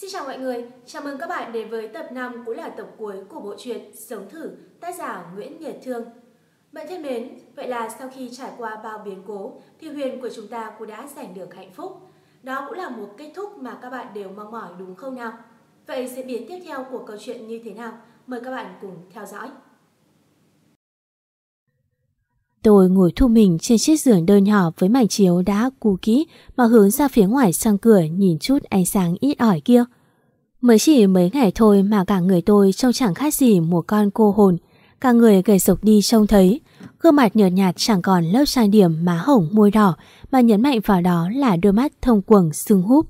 Xin chào mọi người, chào mừng các bạn đến với tập 5 cũng là tập cuối của bộ truyện Sống thử tác giả Nguyễn Nhật Thương. Bạn thân mến, vậy là sau khi trải qua bao biến cố thì Huyền của chúng ta cũng đã giành được hạnh phúc. Đó cũng là một kết thúc mà các bạn đều mong mỏi đúng không nào? Vậy diễn biến tiếp theo của câu chuyện như thế nào? Mời các bạn cùng theo dõi. Tôi ngồi thu mình trên chiếc giường đơn nhỏ với mảnh chiếu đã cũ kỹ mà hướng ra phía ngoài sang cửa nhìn chút ánh sáng ít ỏi kia. Mới chỉ mấy ngày thôi mà cả người tôi trông chẳng khác gì một con cô hồn. Cả người gầy sộc đi trông thấy, gương mặt nhợt nhạt chẳng còn lớp trang điểm má hồng môi đỏ mà nhấn mạnh vào đó là đôi mắt thông quầng sưng húp.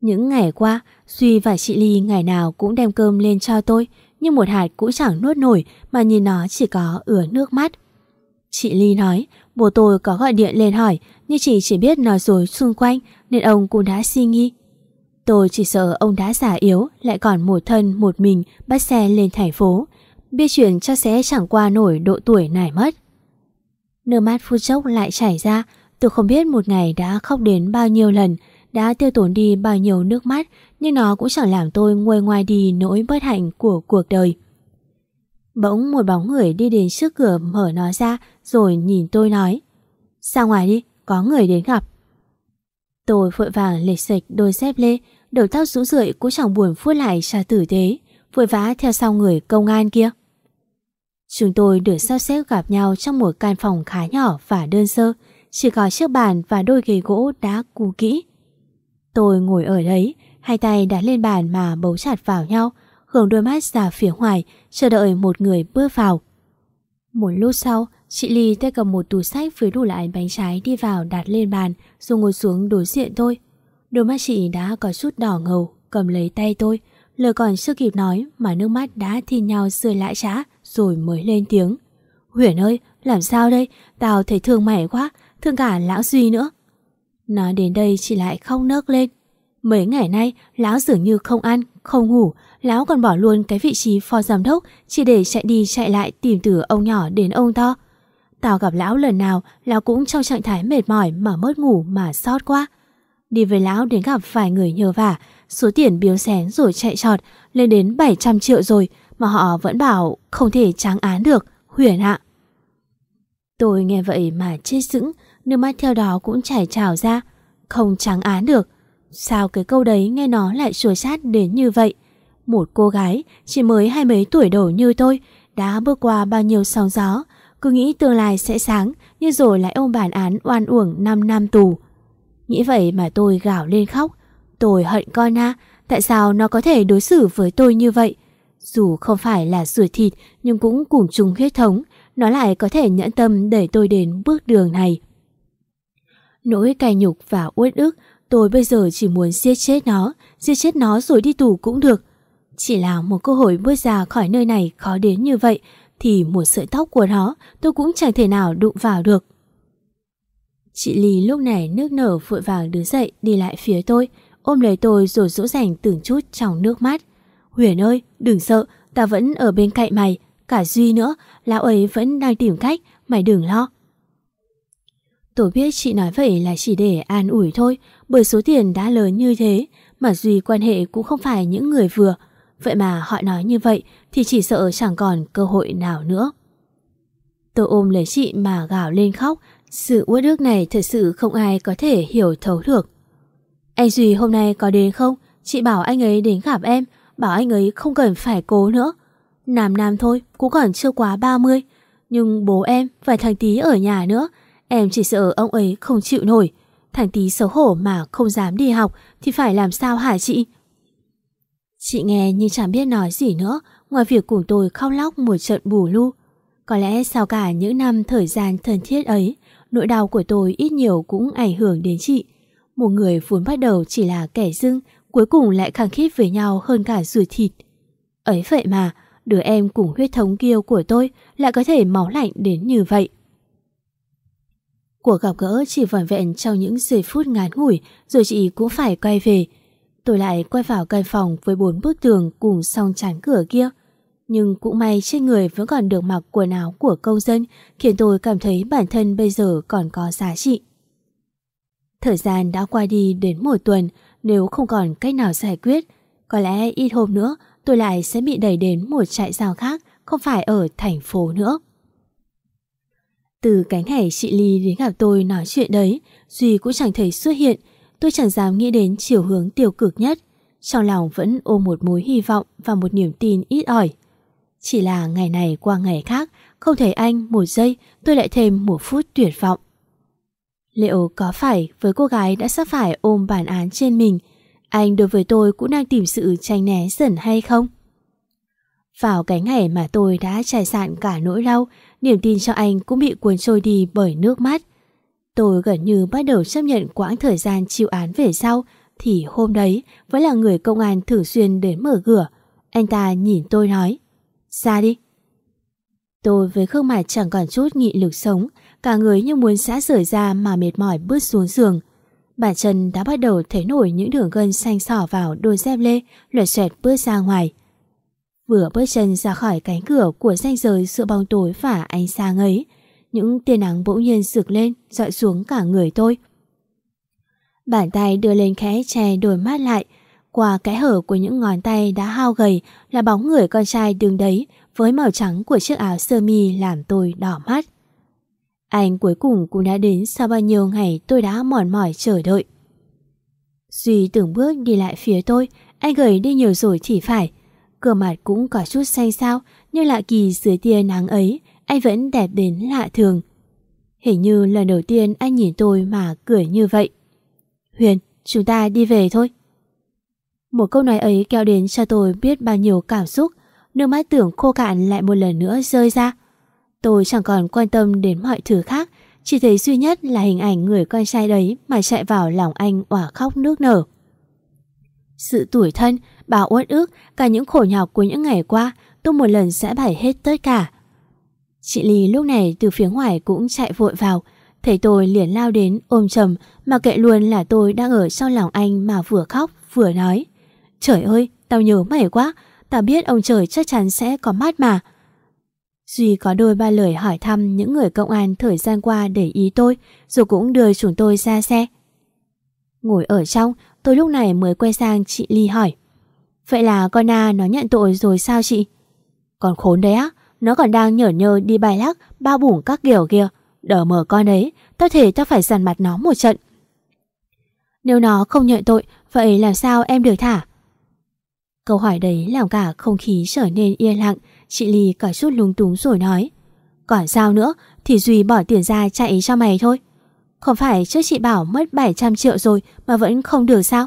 Những ngày qua, Duy và chị Ly ngày nào cũng đem cơm lên cho tôi, nhưng một hạt cũng chẳng nuốt nổi mà nhìn nó chỉ có ửa nước mắt. Chị Ly nói, bố tôi có gọi điện lên hỏi, nhưng chị chỉ biết nói dối xung quanh nên ông cũng đã suy nghi. Tôi chỉ sợ ông đã già yếu, lại còn một thân một mình bắt xe lên thành phố. Biết chuyện chắc sẽ chẳng qua nổi độ tuổi này mất. Nước mắt phút chốc lại chảy ra, tôi không biết một ngày đã khóc đến bao nhiêu lần, đã tiêu tốn đi bao nhiêu nước mắt, nhưng nó cũng chẳng làm tôi nguôi ngoài đi nỗi bất hạnh của cuộc đời. Bỗng một bóng người đi đến trước cửa mở nó ra rồi nhìn tôi nói Ra ngoài đi, có người đến gặp. Tôi vội vàng lệch sạch đôi dép lê, đầu tóc rũ rượi cũng chẳng buồn phút lại xa tử tế, vội vã theo sau người công an kia. Chúng tôi được sắp xếp gặp nhau trong một căn phòng khá nhỏ và đơn sơ, chỉ có chiếc bàn và đôi ghế gỗ đã cũ kỹ. Tôi ngồi ở đấy, hai tay đặt lên bàn mà bấu chặt vào nhau, hướng đôi mắt ra phía ngoài, chờ đợi một người bước vào. Một lúc sau, chị Ly tay cầm một túi sách với đủ loại bánh trái đi vào đặt lên bàn rồi ngồi xuống đối diện tôi. Đôi mắt chị đã có chút đỏ ngầu, cầm lấy tay tôi. Lời còn chưa kịp nói mà nước mắt đã thi nhau rơi lại trã rồi mới lên tiếng. Huyền ơi, làm sao đây? Tao thấy thương mày quá, thương cả lão Duy nữa. Nói đến đây chị lại khóc nấc lên. Mấy ngày nay, lão dường như không ăn, không ngủ, lão còn bỏ luôn cái vị trí phó giám đốc chỉ để chạy đi chạy lại tìm từ ông nhỏ đến ông to. Tao gặp lão lần nào, lão cũng trong trạng thái mệt mỏi mà mất ngủ mà sót quá. Đi với lão đến gặp vài người nhờ vả, số tiền biếu xén rồi chạy trọt lên đến 700 triệu rồi mà họ vẫn bảo không thể tráng án được, huyền ạ. Tôi nghe vậy mà chết sững, nước mắt theo đó cũng chảy trào ra. Không tráng án được. Sao cái câu đấy nghe nó lại chua chát đến như vậy? Một cô gái chỉ mới hai mấy tuổi đầu như tôi đã bước qua bao nhiêu sóng gió, cứ nghĩ tương lai sẽ sáng nhưng rồi lại ôm bản án oan uổng 5 năm tù. Nghĩ vậy mà tôi gào lên khóc. Tôi hận con na, tại sao nó có thể đối xử với tôi như vậy? Dù không phải là ruột thịt nhưng cũng cùng chung huyết thống, nó lại có thể nhẫn tâm đẩy tôi đến bước đường này. Nỗi cay nhục và uất ức, tôi bây giờ chỉ muốn giết chết nó, giết chết nó rồi đi tù cũng được. Chỉ là một cơ hội bước ra khỏi nơi này khó đến như vậy, thì một sợi tóc của nó tôi cũng chẳng thể nào đụng vào được. Chị Ly lúc này nước nở vội vàng đứng dậy đi lại phía tôi, ôm lấy tôi rồi dỗ dành từng chút trong nước mắt. Huyền ơi, đừng sợ, ta vẫn ở bên cạnh mày, cả Duy nữa, lão ấy vẫn đang tìm cách, mày đừng lo. Tôi biết chị nói vậy là chỉ để an ủi thôi, bởi số tiền đã lớn như thế, mà Duy quan hệ cũng không phải những người vừa. Vậy mà họ nói như vậy thì chỉ sợ chẳng còn cơ hội nào nữa. Tôi ôm lấy chị mà gào lên khóc, sự uất ức này thật sự không ai có thể hiểu thấu được. Anh Duy hôm nay có đến không? Chị bảo anh ấy đến gặp em, bảo anh ấy không cần phải cố nữa. Nam nam thôi, cũng còn chưa quá 30. Nhưng bố em và thằng tí ở nhà nữa, em chỉ sợ ông ấy không chịu nổi. Thằng tí xấu hổ mà không dám đi học thì phải làm sao hả chị? Chị nghe nhưng chẳng biết nói gì nữa ngoài việc cùng tôi khóc lóc một trận bù lu. Có lẽ sau cả những năm thời gian thân thiết ấy, nỗi đau của tôi ít nhiều cũng ảnh hưởng đến chị. Một người vốn bắt đầu chỉ là kẻ dưng, cuối cùng lại khăng khít với nhau hơn cả ruột thịt. Ấy vậy mà, đứa em cùng huyết thống kiêu của tôi lại có thể máu lạnh đến như vậy. Cuộc gặp gỡ chỉ vòn vẹn trong những giây phút ngắn ngủi rồi chị cũng phải quay về. Tôi lại quay vào căn phòng với bốn bức tường cùng song chắn cửa kia. Nhưng cũng may trên người vẫn còn được mặc quần áo của công dân khiến tôi cảm thấy bản thân bây giờ còn có giá trị. Thời gian đã qua đi đến một tuần, Nếu không còn cách nào giải quyết, có lẽ ít hôm nữa tôi lại sẽ bị đẩy đến một trại giam khác, không phải ở thành phố nữa. Từ cánh ngày chị Ly đến gặp tôi nói chuyện đấy, Duy cũng chẳng thấy xuất hiện, tôi chẳng dám nghĩ đến chiều hướng tiêu cực nhất. Trong lòng vẫn ôm một mối hy vọng và một niềm tin ít ỏi. Chỉ là ngày này qua ngày khác, không thấy anh một giây, tôi lại thêm một phút tuyệt vọng. Liệu có phải với cô gái đã sắp phải ôm bản án trên mình, anh đối với tôi cũng đang tìm sự tranh né dần hay không? Vào cái ngày mà tôi đã trải sạn cả nỗi đau, niềm tin cho anh cũng bị cuốn trôi đi bởi nước mắt. Tôi gần như bắt đầu chấp nhận quãng thời gian chịu án về sau, thì hôm đấy vẫn là người công an thường xuyên đến mở cửa. Anh ta nhìn tôi nói, ra đi. Tôi với gương mặt chẳng còn chút nghị lực sống, cả người như muốn xã rời ra mà mệt mỏi bước xuống giường. Bàn chân đã bắt đầu thấy nổi những đường gân xanh sỏ vào đôi dép lê, lượt xoẹt bước ra ngoài. Vừa bước chân ra khỏi cánh cửa của ranh giới giữa bóng tối và ánh sáng ấy, những tia nắng bỗng nhiên rực lên, dọi xuống cả người tôi. Bàn tay đưa lên khẽ che đôi mắt lại, qua cái hở của những ngón tay đã hao gầy là bóng người con trai đứng đấy với màu trắng của chiếc áo sơ mi làm tôi đỏ mắt. Anh cuối cùng cũng đã đến sau bao nhiêu ngày tôi đã mòn mỏi chờ đợi. Duy từng bước đi lại phía tôi, anh gầy đi nhiều rồi thì phải. Cửa mặt cũng có chút xanh xao, nhưng lạ kỳ dưới tia nắng ấy, anh vẫn đẹp đến lạ thường. Hình như lần đầu tiên anh nhìn tôi mà cười như vậy. Huyền, chúng ta đi về thôi. Một câu nói ấy kéo đến cho tôi biết bao nhiêu cảm xúc, nước mắt tưởng khô cạn lại một lần nữa rơi ra. Tôi chẳng còn quan tâm đến mọi thứ khác, chỉ thấy duy nhất là hình ảnh người con trai đấy mà chạy vào lòng anh òa khóc nước nở. Sự tuổi thân, bao uất ức, cả những khổ nhọc của những ngày qua, tôi một lần sẽ bày hết tất cả. Chị Ly lúc này từ phía ngoài cũng chạy vội vào, thấy tôi liền lao đến ôm chầm, mà kệ luôn là tôi đang ở sau lòng anh mà vừa khóc vừa nói. Trời ơi, tao nhớ mày quá, tao biết ông trời chắc chắn sẽ có mắt mà. Duy có đôi ba lời hỏi thăm những người công an thời gian qua để ý tôi, rồi cũng đưa chúng tôi ra xe. Ngồi ở trong, tôi lúc này mới quay sang chị Ly hỏi. Vậy là con Na nó nhận tội rồi sao chị? Còn khốn đấy á, nó còn đang nhở nhơ đi bài lắc, bao bủng các kiểu kia. Đỡ mở con đấy, tao thể tao phải dằn mặt nó một trận. Nếu nó không nhận tội, vậy làm sao em được thả? Câu hỏi đấy làm cả không khí trở nên yên lặng, chị Ly cả chút lung túng rồi nói. Còn sao nữa, thì Duy bỏ tiền ra chạy cho mày thôi. Không phải trước chị bảo mất 700 triệu rồi mà vẫn không được sao?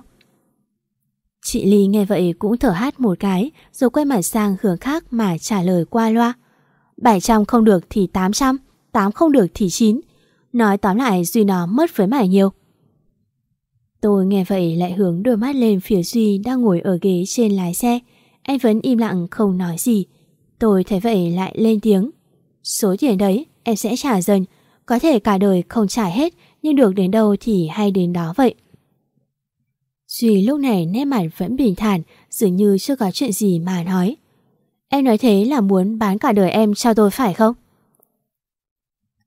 Chị Ly nghe vậy cũng thở hát một cái rồi quay mặt sang hướng khác mà trả lời qua loa. 700 không được thì 800, 8 không được thì 9. Nói tóm lại Duy nó mất với mày nhiều. Tôi nghe vậy lại hướng đôi mắt lên phía Duy đang ngồi ở ghế trên lái xe. Anh vẫn im lặng không nói gì. Tôi thấy vậy lại lên tiếng. Số tiền đấy em sẽ trả dần. Có thể cả đời không trả hết nhưng được đến đâu thì hay đến đó vậy. Duy lúc này nét mặt vẫn bình thản dường như chưa có chuyện gì mà nói. Em nói thế là muốn bán cả đời em cho tôi phải không?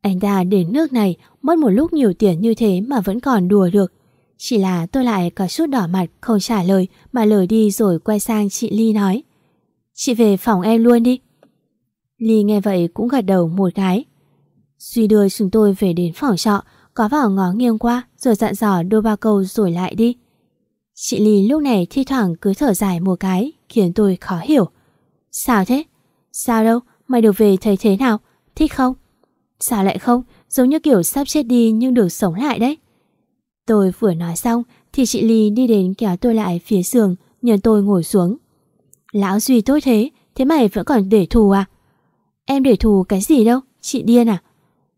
Anh ta đến nước này mất một lúc nhiều tiền như thế mà vẫn còn đùa được. Chỉ là tôi lại có chút đỏ mặt không trả lời mà lờ đi rồi quay sang chị Ly nói. Chị về phòng em luôn đi. Ly nghe vậy cũng gật đầu một cái. Duy đưa chúng tôi về đến phòng trọ, có vào ngó nghiêng qua rồi dặn dò đôi ba câu rồi lại đi. Chị Ly lúc này thi thoảng cứ thở dài một cái khiến tôi khó hiểu. Sao thế? Sao đâu? Mày được về thấy thế nào? Thích không? Sao lại không? Giống như kiểu sắp chết đi nhưng được sống lại đấy. Tôi vừa nói xong thì chị Ly đi đến kéo tôi lại phía giường nhờ tôi ngồi xuống. Lão Duy tốt thế, thế mày vẫn còn để thù à? Em để thù cái gì đâu, chị điên à?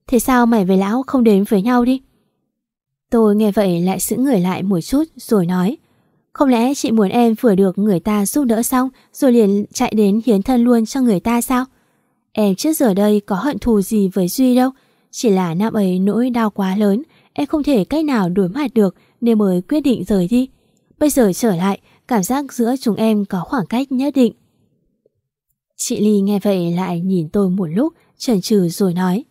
Thế sao mày với lão không đến với nhau đi? Tôi nghe vậy lại giữ người lại một chút rồi nói, Không lẽ chị muốn em vừa được người ta giúp đỡ xong rồi liền chạy đến hiến thân luôn cho người ta sao? Em trước giờ đây có hận thù gì với Duy đâu, Chỉ là năm ấy nỗi đau quá lớn, Em không thể cách nào đối mặt được Nên mới quyết định rời đi Bây giờ trở lại, Cảm giác giữa chúng em có khoảng cách nhất định Chị Ly nghe vậy lại nhìn tôi một lúc, chần chừ rồi nói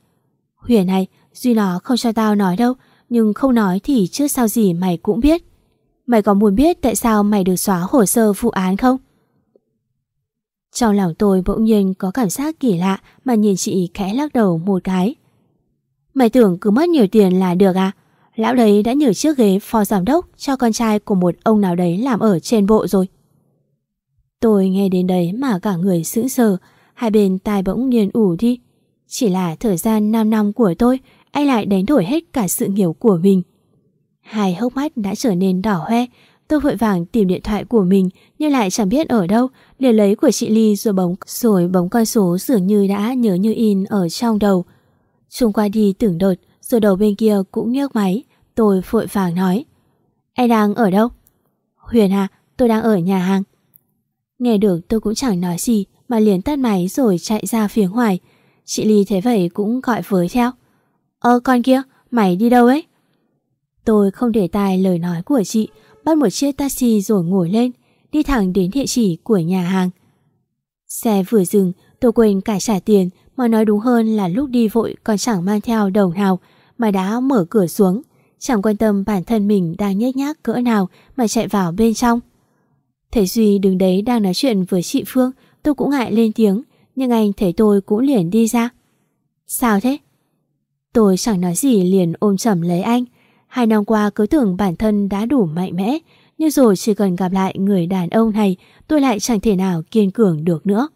Huyền này Duy nó không cho tao nói đâu Nhưng không nói thì trước sao gì mày cũng biết Mày có muốn biết tại sao mày được xóa hồ sơ vụ án không? Trong lòng tôi bỗng nhiên có cảm giác kỳ lạ mà nhìn chị khẽ lắc đầu một cái. Mày tưởng cứ mất nhiều tiền là được à? Lão đấy đã nhờ chiếc ghế phó giám đốc cho con trai của một ông nào đấy làm ở trên bộ rồi. Tôi nghe đến đấy mà cả người sững sờ, hai bên tai bỗng nhiên ủ đi. Chỉ là thời gian 5 năm của tôi, anh lại đánh đổi hết cả sự nghiệp của mình. Hai hốc mắt đã trở nên đỏ hoe, tôi vội vàng tìm điện thoại của mình nhưng lại chẳng biết ở đâu, liền lấy của chị Ly rồi bấm rồi bấm con số dường như đã nhớ như in ở trong đầu. Trung qua đi tưởng đột, rồi đầu bên kia cũng nhấc máy, tôi vội vàng nói. Anh đang ở đâu? Huyền à, tôi đang ở nhà hàng. Nghe được tôi cũng chẳng nói gì mà liền tắt máy rồi chạy ra phía ngoài. Chị Ly thế vậy cũng gọi với theo. Ơ con kia, mày đi đâu ấy? Tôi không để tài lời nói của chị, bắt một chiếc taxi rồi ngồi lên, đi thẳng đến địa chỉ của nhà hàng. Xe vừa dừng, tôi quên cả trả tiền, mà nói đúng hơn là lúc đi vội còn chẳng mang theo đồng nào, mà đã mở cửa xuống, chẳng quan tâm bản thân mình đang nhếch nhác cỡ nào mà chạy vào bên trong. Thấy Duy đứng đấy đang nói chuyện với chị Phương, tôi cũng ngại lên tiếng, nhưng anh thấy tôi cũng liền đi ra. Sao thế? Tôi chẳng nói gì liền ôm chầm lấy anh. Hai năm qua cứ tưởng bản thân đã đủ mạnh mẽ, nhưng rồi chỉ cần gặp lại người đàn ông này, tôi lại chẳng thể nào kiên cường được nữa.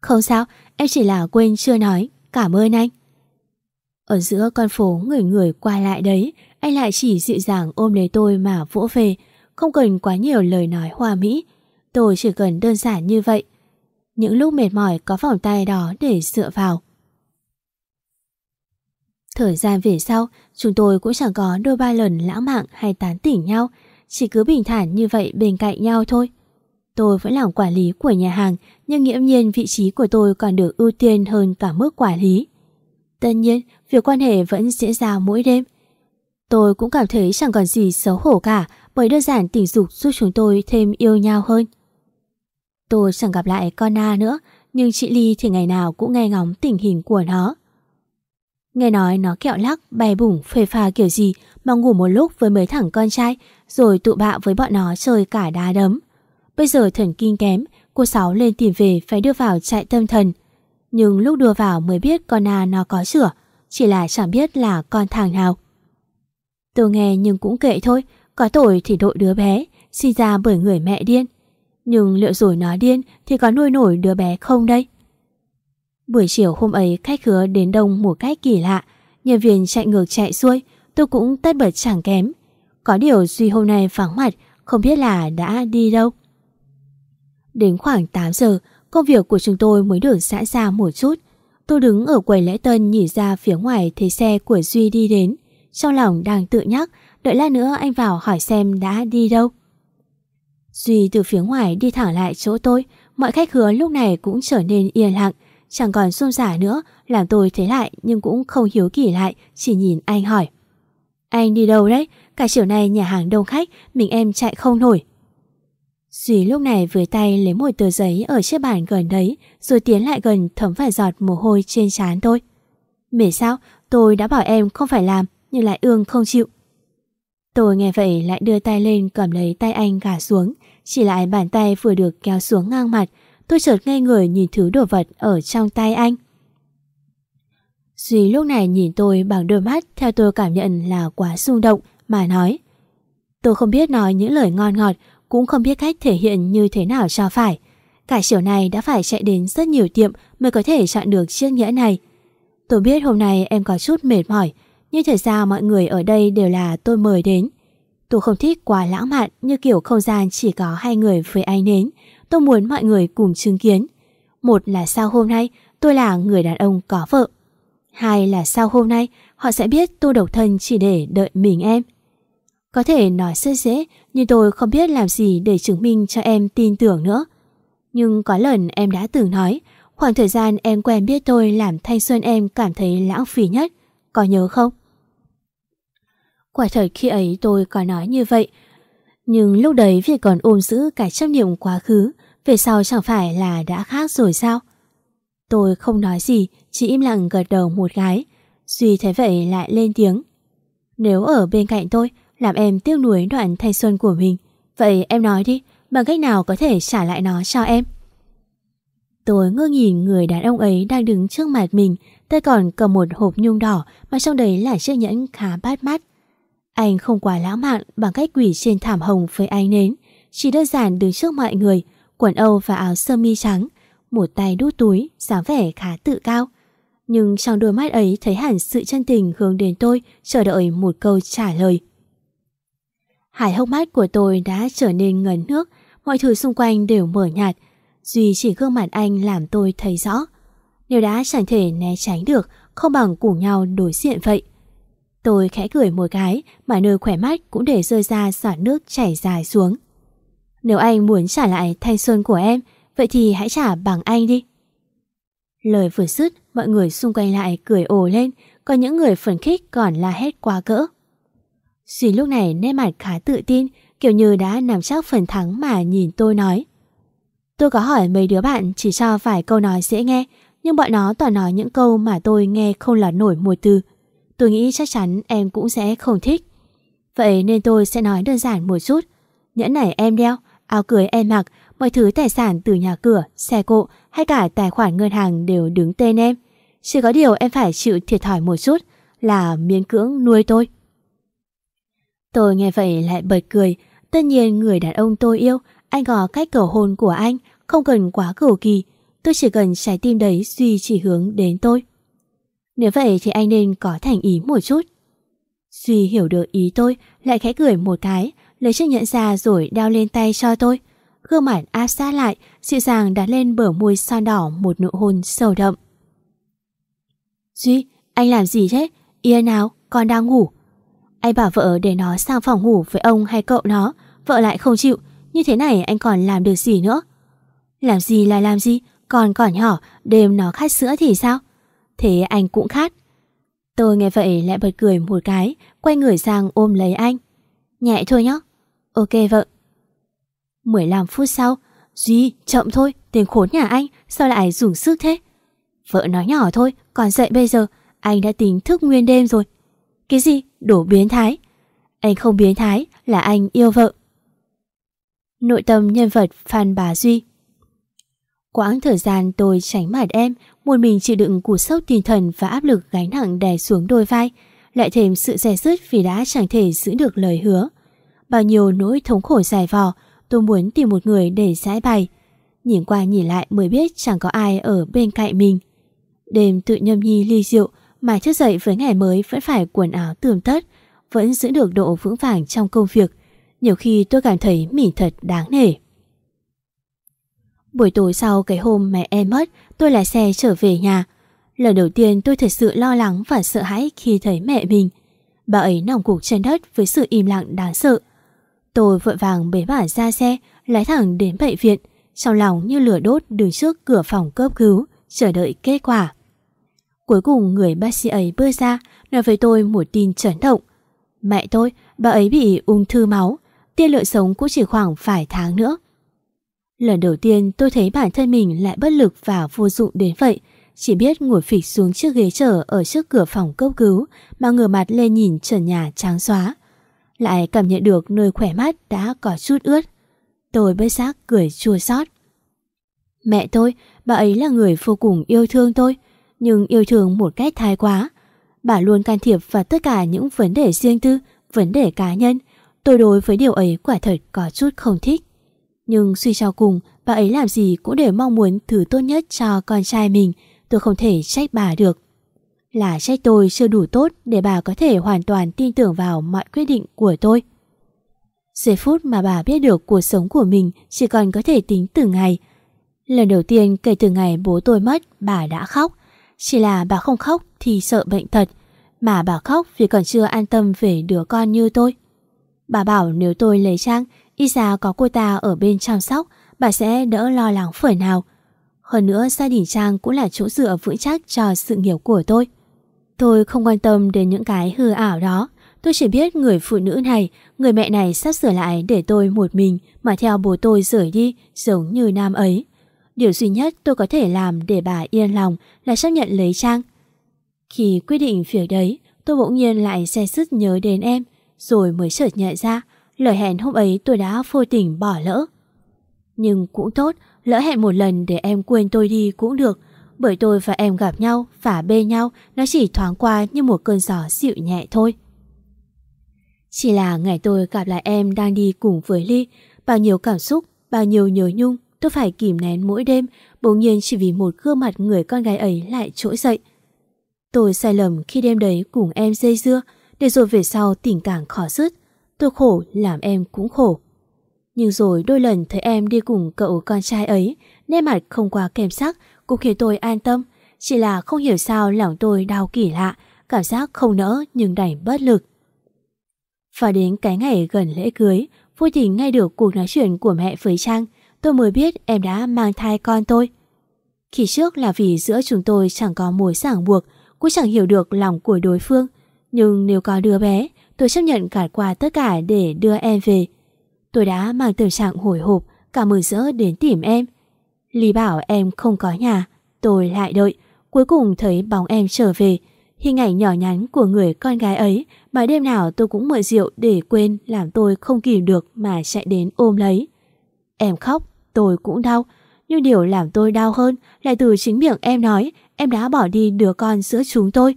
Không sao, em chỉ là quên chưa nói, cảm ơn anh. Ở giữa con phố người người qua lại đấy, anh lại chỉ dịu dàng ôm lấy tôi mà vỗ về, không cần quá nhiều lời nói hoa mỹ. Tôi chỉ cần đơn giản như vậy. Những lúc mệt mỏi có vòng tay đó để dựa vào. Thời gian về sau, chúng tôi cũng chẳng có đôi ba lần lãng mạn hay tán tỉnh nhau, chỉ cứ bình thản như vậy bên cạnh nhau thôi. Tôi vẫn làm quản lý của nhà hàng, nhưng nghiễm nhiên vị trí của tôi còn được ưu tiên hơn cả mức quản lý. Tất nhiên, việc quan hệ vẫn diễn ra mỗi đêm. Tôi cũng cảm thấy chẳng còn gì xấu hổ cả bởi đơn giản tình dục giúp chúng tôi thêm yêu nhau hơn. Tôi chẳng gặp lại con Na nữa, nhưng chị Ly thì ngày nào cũng nghe ngóng tình hình của nó. Nghe nói nó kẹo lắc, bay bủng, phê pha kiểu gì mà ngủ một lúc với mấy thằng con trai rồi tụ bạo với bọn nó chơi cả đá đấm. Bây giờ thần kinh kém, cô Sáu lên tìm về phải đưa vào trại tâm thần. Nhưng lúc đưa vào mới biết con Na nó có chữa, chỉ là chẳng biết là con thằng nào. Tôi nghe nhưng cũng kệ thôi, có tội thì đội đứa bé, sinh ra bởi người mẹ điên. Nhưng liệu rồi nó điên thì có nuôi nổi đứa bé không đây? Buổi chiều hôm ấy khách khứa đến đông một cách kỳ lạ, nhân viên chạy ngược chạy xuôi, tôi cũng tất bật chẳng kém. Có điều Duy hôm nay vắng mặt, không biết là đã đi đâu. Đến khoảng 8 giờ, công việc của chúng tôi mới được xã ra một chút. Tôi đứng ở quầy lễ tân nhìn ra phía ngoài thấy xe của Duy đi đến. Trong lòng đang tự nhắc, đợi lát nữa anh vào hỏi xem đã đi đâu. Duy từ phía ngoài đi thẳng lại chỗ tôi, mọi khách hứa lúc này cũng trở nên yên lặng, chẳng còn xôn xả nữa, làm tôi thấy lại nhưng cũng không hiếu kỳ lại, chỉ nhìn anh hỏi. Anh đi đâu đấy? Cả chiều nay nhà hàng đông khách, mình em chạy không nổi. Duy lúc này với tay lấy một tờ giấy ở chiếc bàn gần đấy, rồi tiến lại gần thấm vài giọt mồ hôi trên trán tôi. Mệt sao? Tôi đã bảo em không phải làm, nhưng lại ương không chịu. Tôi nghe vậy lại đưa tay lên cầm lấy tay anh gả xuống, chỉ lại bàn tay vừa được kéo xuống ngang mặt, tôi chợt ngây người nhìn thứ đồ vật ở trong tay anh. Duy lúc này nhìn tôi bằng đôi mắt theo tôi cảm nhận là quá rung động mà nói. Tôi không biết nói những lời ngon ngọt, cũng không biết cách thể hiện như thế nào cho phải. Cả chiều này đã phải chạy đến rất nhiều tiệm mới có thể chọn được chiếc nhẫn này. Tôi biết hôm nay em có chút mệt mỏi, nhưng thật ra mọi người ở đây đều là tôi mời đến. Tôi không thích quá lãng mạn như kiểu không gian chỉ có hai người với anh đến. Tôi muốn mọi người cùng chứng kiến. Một là sao hôm nay tôi là người đàn ông có vợ. Hai là sao hôm nay họ sẽ biết tôi độc thân chỉ để đợi mình em. Có thể nói rất dễ, nhưng tôi không biết làm gì để chứng minh cho em tin tưởng nữa. Nhưng có lần em đã từng nói, khoảng thời gian em quen biết tôi làm thanh xuân em cảm thấy lãng phí nhất. Có nhớ không? Quả thật khi ấy tôi có nói như vậy. Nhưng lúc đấy vì còn ôm giữ cái chấp niệm quá khứ, về sau chẳng phải là đã khác rồi sao? Tôi không nói gì, chỉ im lặng gật đầu một cái. Duy thấy vậy lại lên tiếng. Nếu ở bên cạnh tôi, làm em tiếc nuối đoạn thanh xuân của mình. Vậy em nói đi, bằng cách nào có thể trả lại nó cho em? Tôi ngơ nhìn người đàn ông ấy đang đứng trước mặt mình, tay còn cầm một hộp nhung đỏ mà trong đấy là chiếc nhẫn khá bắt mắt. Anh không quá lãng mạn bằng cách quỷ trên thảm hồng với ánh nến, chỉ đơn giản đứng trước mọi người, quần âu và áo sơ mi trắng, một tay đút túi, dáng vẻ khá tự cao. Nhưng trong đôi mắt ấy thấy hẳn sự chân tình hướng đến tôi, chờ đợi một câu trả lời. Hải hốc mắt của tôi đã trở nên ngấn nước, mọi thứ xung quanh đều mở nhạt, duy chỉ gương mặt anh làm tôi thấy rõ. Nếu đã chẳng thể né tránh được, không bằng cùng nhau đối diện vậy. Tôi khẽ cười một cái mà nơi khỏe mắt cũng để rơi ra giọt nước chảy dài xuống. Nếu anh muốn trả lại thanh xuân của em, vậy thì hãy trả bằng anh đi. Lời vừa dứt, mọi người xung quanh lại cười ồ lên, còn những người phấn khích còn la hét quá cỡ. Duy lúc này nét mặt khá tự tin, kiểu như đã nằm chắc phần thắng mà nhìn tôi nói. Tôi có hỏi mấy đứa bạn chỉ cho vài câu nói dễ nghe, nhưng bọn nó toàn nói những câu mà tôi nghe không lọt nổi một từ. Tôi nghĩ chắc chắn em cũng sẽ không thích. Vậy nên tôi sẽ nói đơn giản một chút. Nhẫn này em đeo, áo cưới em mặc, mọi thứ tài sản từ nhà cửa, xe cộ hay cả tài khoản ngân hàng đều đứng tên em. Chỉ có điều em phải chịu thiệt thòi một chút là miễn cưỡng nuôi tôi. Tôi nghe vậy lại bật cười. Tất nhiên người đàn ông tôi yêu, anh có cách cầu hôn của anh, không cần quá cầu kỳ. Tôi chỉ cần trái tim đấy duy chỉ hướng đến tôi. Nếu vậy thì anh nên có thành ý một chút. Duy hiểu được ý tôi, lại khẽ cười một cái, lấy chiếc nhẫn ra rồi đeo lên tay cho tôi. Gương mặt áp sát lại, dịu dàng đặt lên bờ môi son đỏ một nụ hôn sâu đậm. Duy, anh làm gì thế? Yên nào, con đang ngủ. Anh bảo vợ để nó sang phòng ngủ với ông hay cậu nó, vợ lại không chịu, như thế này anh còn làm được gì nữa? Làm gì là làm gì, còn còn nhỏ, đêm nó khát sữa thì sao? Thế anh cũng khát. Tôi nghe vậy lại bật cười một cái, quay người sang ôm lấy anh. Nhẹ thôi nhé. Ok vợ. 15 phút sau, Duy, chậm thôi, tên khốn nhà anh, sao lại dùng sức thế? Vợ nói nhỏ thôi, còn dậy bây giờ, anh đã tính thức nguyên đêm rồi. Cái gì? Đổ biến thái. Anh không biến thái, là anh yêu vợ. Nội tâm nhân vật Phan Bà Duy Quãng thời gian tôi tránh mặt em, một mình chịu đựng cú sốc tinh thần và áp lực gánh nặng đè xuống đôi vai, lại thêm sự dè dứt vì đã chẳng thể giữ được lời hứa. Bao nhiêu nỗi thống khổ dài vò, tôi muốn tìm một người để giải bày. Nhìn qua nhìn lại mới biết chẳng có ai ở bên cạnh mình. Đêm tự nhâm nhi ly rượu, mà thức dậy với ngày mới vẫn phải quần áo tươm tất, vẫn giữ được độ vững vàng trong công việc. Nhiều khi tôi cảm thấy mình thật đáng nể. Buổi tối sau cái hôm mẹ em mất, tôi lái xe trở về nhà. Lần đầu tiên tôi thật sự lo lắng và sợ hãi khi thấy mẹ mình. Bà ấy nằm cục trên đất với sự im lặng đáng sợ. Tôi vội vàng bế bà ra xe, lái thẳng đến bệnh viện, trong lòng như lửa đốt đứng trước cửa phòng cấp cứu, chờ đợi kết quả. Cuối cùng người bác sĩ ấy bước ra, nói với tôi một tin chấn động. Mẹ tôi, bà ấy bị ung thư máu, tiên lượng sống cũng chỉ khoảng vài tháng nữa. Lần đầu tiên tôi thấy bản thân mình lại bất lực và vô dụng đến vậy, chỉ biết ngồi phịch xuống chiếc ghế chở ở trước cửa phòng cấp cứu mà ngửa mặt lên nhìn trần nhà trắng xóa. Lại cảm nhận được nơi khỏe mắt đã có chút ướt. Tôi bất giác cười chua xót. Mẹ tôi, bà ấy là người vô cùng yêu thương tôi, nhưng yêu thương một cách thái quá. Bà luôn can thiệp vào tất cả những vấn đề riêng tư, vấn đề cá nhân. Tôi đối với điều ấy quả thật có chút không thích. Nhưng suy cho cùng, bà ấy làm gì cũng để mong muốn thứ tốt nhất cho con trai mình, tôi không thể trách bà được. Là trách tôi chưa đủ tốt để bà có thể hoàn toàn tin tưởng vào mọi quyết định của tôi. Giây phút mà bà biết được cuộc sống của mình chỉ còn có thể tính từ ngày. Lần đầu tiên kể từ ngày bố tôi mất, bà đã khóc. Chỉ là bà không khóc thì sợ bệnh thật mà bà khóc vì còn chưa an tâm về đứa con như tôi. Bà bảo nếu tôi lấy Trang, y ra có cô ta ở bên chăm sóc, bà sẽ đỡ lo lắng phởi nào. Hơn nữa gia đình Trang cũng là chỗ dựa vững chắc cho sự nghiệp của tôi. Tôi không quan tâm đến những cái hư ảo đó. Tôi chỉ biết người phụ nữ này, người mẹ này sắp sửa lại để tôi một mình mà theo bố tôi rời đi giống như nam ấy. Điều duy nhất tôi có thể làm để bà yên lòng là chấp nhận lấy Trang. Khi quyết định việc đấy, tôi bỗng nhiên lại xe sức nhớ đến em. rồi mới chợt nhận ra lời hẹn hôm ấy tôi đã vô tình bỏ lỡ. Nhưng cũng tốt, lỡ hẹn một lần để em quên tôi đi cũng được, bởi tôi và em gặp nhau, phả bê nhau, nó chỉ thoáng qua như một cơn gió dịu nhẹ thôi. Chỉ là ngày tôi gặp lại em đang đi cùng với Ly, bao nhiêu cảm xúc, bao nhiêu nhớ nhung, tôi phải kìm nén mỗi đêm, bỗng nhiên chỉ vì một gương mặt người con gái ấy lại trỗi dậy. Tôi sai lầm khi đêm đấy cùng em dây dưa, để rồi về sau tình cảm khó dứt. Tôi khổ làm em cũng khổ. Nhưng rồi đôi lần thấy em đi cùng cậu con trai ấy, nét mặt không quá kèm sắc cũng khiến tôi an tâm. Chỉ là không hiểu sao lòng tôi đau kỳ lạ, cảm giác không nỡ nhưng đành bất lực. Và đến cái ngày gần lễ cưới, vô tình nghe được cuộc nói chuyện của mẹ với Trang, tôi mới biết em đã mang thai con tôi. Khi trước là vì giữa chúng tôi chẳng có mối ràng buộc, cũng chẳng hiểu được lòng của đối phương. Nhưng nếu có đứa bé, tôi chấp nhận gạt qua tất cả để đưa em về. Tôi đã mang tâm trạng hồi hộp, cả mừng rỡ đến tìm em. Lý bảo em không có nhà, tôi lại đợi, cuối cùng thấy bóng em trở về. Hình ảnh nhỏ nhắn của người con gái ấy mà đêm nào tôi cũng mượn rượu để quên làm tôi không kìm được mà chạy đến ôm lấy. Em khóc, tôi cũng đau, nhưng điều làm tôi đau hơn là từ chính miệng em nói em đã bỏ đi đứa con giữa chúng tôi.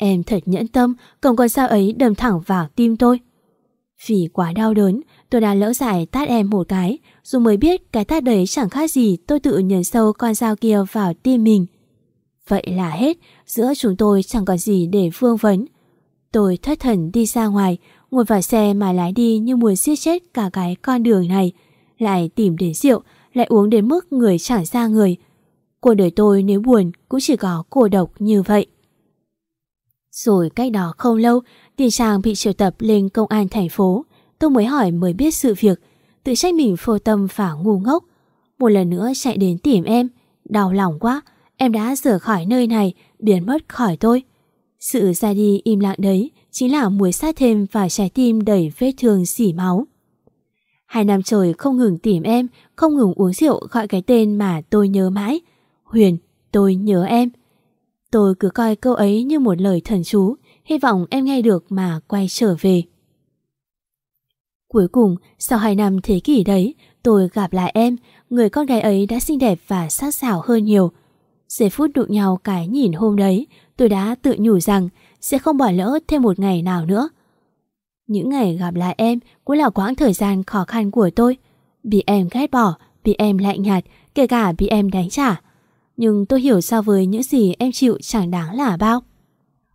Em thật nhẫn tâm, cầm con sao ấy đâm thẳng vào tim tôi. Vì quá đau đớn, tôi đã lỡ giải tát em một cái, dù mới biết cái tát đấy chẳng khác gì tôi tự nhấn sâu con dao kia vào tim mình. Vậy là hết, giữa chúng tôi chẳng còn gì để vương vấn. Tôi thất thần đi ra ngoài, ngồi vào xe mà lái đi như muốn giết chết cả cái con đường này. Lại tìm đến rượu, lại uống đến mức người chẳng ra người. Cuộc đời tôi nếu buồn cũng chỉ có cô độc như vậy. Rồi cách đó không lâu, tiền chàng bị triệu tập lên công an thành phố. Tôi mới hỏi mới biết sự việc, tự trách mình phô tâm và ngu ngốc. Một lần nữa chạy đến tìm em, đau lòng quá, em đã rửa khỏi nơi này, biến mất khỏi tôi. Sự ra đi im lặng đấy chính là muối sát thêm vào trái tim đầy vết thương xỉ máu. Hai năm trời không ngừng tìm em, không ngừng uống rượu gọi cái tên mà tôi nhớ mãi. Huyền, tôi nhớ em. Tôi cứ coi câu ấy như một lời thần chú, hy vọng em nghe được mà quay trở về. Cuối cùng, sau hai năm thế kỷ đấy, tôi gặp lại em, người con gái ấy đã xinh đẹp và sát sảo hơn nhiều. Giây phút đụng nhau cái nhìn hôm đấy, tôi đã tự nhủ rằng sẽ không bỏ lỡ thêm một ngày nào nữa. Những ngày gặp lại em cũng là quãng thời gian khó khăn của tôi. Bị em ghét bỏ, bị em lạnh nhạt, kể cả bị em đánh trả. Nhưng tôi hiểu so với những gì em chịu chẳng đáng là bao.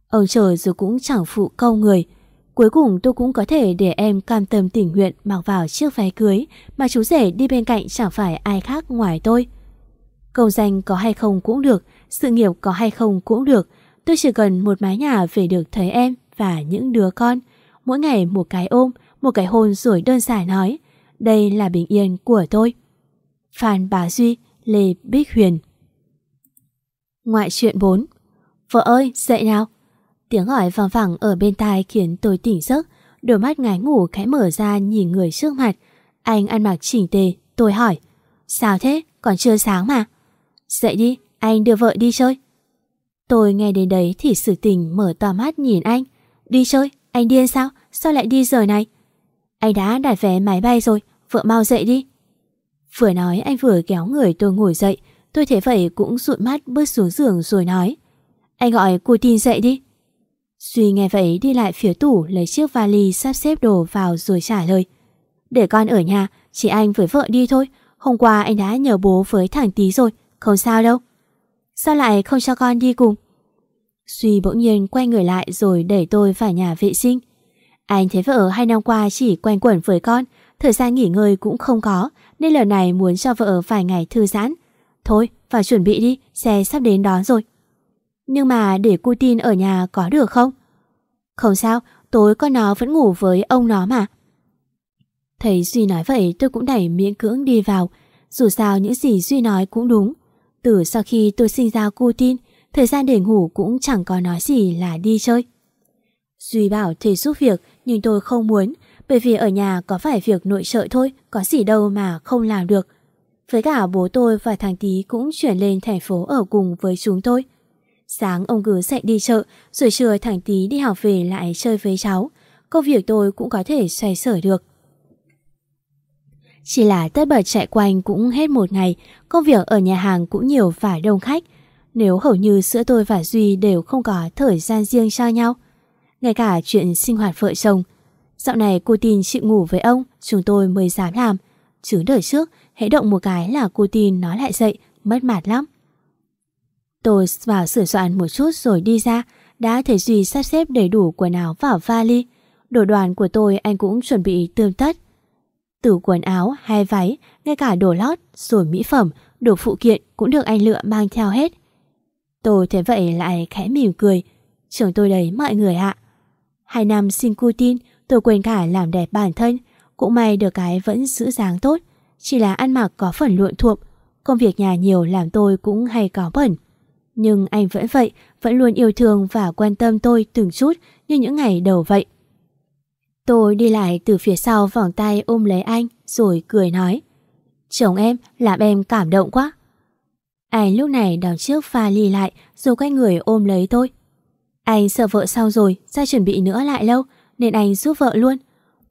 Ông trời rồi cũng chẳng phụ câu người. Cuối cùng tôi cũng có thể để em cam tâm tình nguyện mặc vào chiếc váy cưới mà chú rể đi bên cạnh chẳng phải ai khác ngoài tôi. Công danh có hay không cũng được, sự nghiệp có hay không cũng được. Tôi chỉ cần một mái nhà về được thấy em và những đứa con. Mỗi ngày một cái ôm, một cái hôn rồi đơn giản nói. Đây là bình yên của tôi. Phan Bá Duy, Lê Bích Huyền Ngoại truyện 4 Vợ ơi, dậy nào! Tiếng hỏi vang vẳng ở bên tai khiến tôi tỉnh giấc, đôi mắt ngái ngủ khẽ mở ra nhìn người trước mặt. Anh ăn mặc chỉnh tề, tôi hỏi. Sao thế, còn chưa sáng mà. Dậy đi, anh đưa vợ đi chơi. Tôi nghe đến đấy thì sự tình mở to mắt nhìn anh. Đi chơi, anh điên sao? Sao lại đi giờ này? Anh đã đặt vé máy bay rồi, vợ mau dậy đi. Vừa nói anh vừa kéo người tôi ngồi dậy, tôi thế vậy cũng rụn mắt bước xuống giường rồi nói. Anh gọi cô tin dậy đi. Duy nghe vậy đi lại phía tủ lấy chiếc vali sắp xếp đồ vào rồi trả lời. Để con ở nhà, chỉ anh với vợ đi thôi. Hôm qua anh đã nhờ bố với thằng tí rồi, không sao đâu. Sao lại không cho con đi cùng? Duy bỗng nhiên quay người lại rồi đẩy tôi vào nhà vệ sinh. Anh thấy vợ hai năm qua chỉ quanh quẩn với con, thời gian nghỉ ngơi cũng không có, nên lần này muốn cho vợ vài ngày thư giãn. Thôi, vào chuẩn bị đi, xe sắp đến đón rồi. Nhưng mà để cô tin ở nhà có được không? Không sao, tối con nó vẫn ngủ với ông nó mà. Thấy Duy nói vậy tôi cũng đẩy miễn cưỡng đi vào. Dù sao những gì Duy nói cũng đúng. Từ sau khi tôi sinh ra cô tin, thời gian để ngủ cũng chẳng có nói gì là đi chơi. Duy bảo thầy giúp việc nhưng tôi không muốn bởi vì ở nhà có phải việc nội trợ thôi, có gì đâu mà không làm được. Với cả bố tôi và thằng tí cũng chuyển lên thành phố ở cùng với chúng tôi. Sáng ông cứ dậy đi chợ, rồi trưa thằng tí đi học về lại chơi với cháu. công việc tôi cũng có thể xoay sở được. Chỉ là tất bật chạy quanh cũng hết một ngày, công việc ở nhà hàng cũng nhiều và đông khách. Nếu hầu như giữa tôi và Duy đều không có thời gian riêng cho nhau. Ngay cả chuyện sinh hoạt vợ chồng. Dạo này cô tin chị ngủ với ông, chúng tôi mới dám làm. Chứ đời trước, hãy động một cái là cô tin nói lại dậy, mất mặt lắm. Tôi vào sửa soạn một chút rồi đi ra, đã thấy Duy sắp xếp đầy đủ quần áo vào vali. Đồ đoàn của tôi anh cũng chuẩn bị tươm tất. Từ quần áo, hai váy, ngay cả đồ lót, rồi mỹ phẩm, đồ phụ kiện cũng được anh lựa mang theo hết. Tôi thấy vậy lại khẽ mỉm cười. Trường tôi đấy mọi người ạ. Hai năm xin cu tin, tôi quên cả làm đẹp bản thân. Cũng may được cái vẫn giữ dáng tốt. Chỉ là ăn mặc có phần luộn thuộm. Công việc nhà nhiều làm tôi cũng hay có bẩn. Nhưng anh vẫn vậy, vẫn luôn yêu thương và quan tâm tôi từng chút như những ngày đầu vậy. Tôi đi lại từ phía sau vòng tay ôm lấy anh rồi cười nói Chồng em làm em cảm động quá Anh lúc này đằng trước pha ly lại rồi quay người ôm lấy tôi Anh sợ vợ sau rồi ra chuẩn bị nữa lại lâu nên anh giúp vợ luôn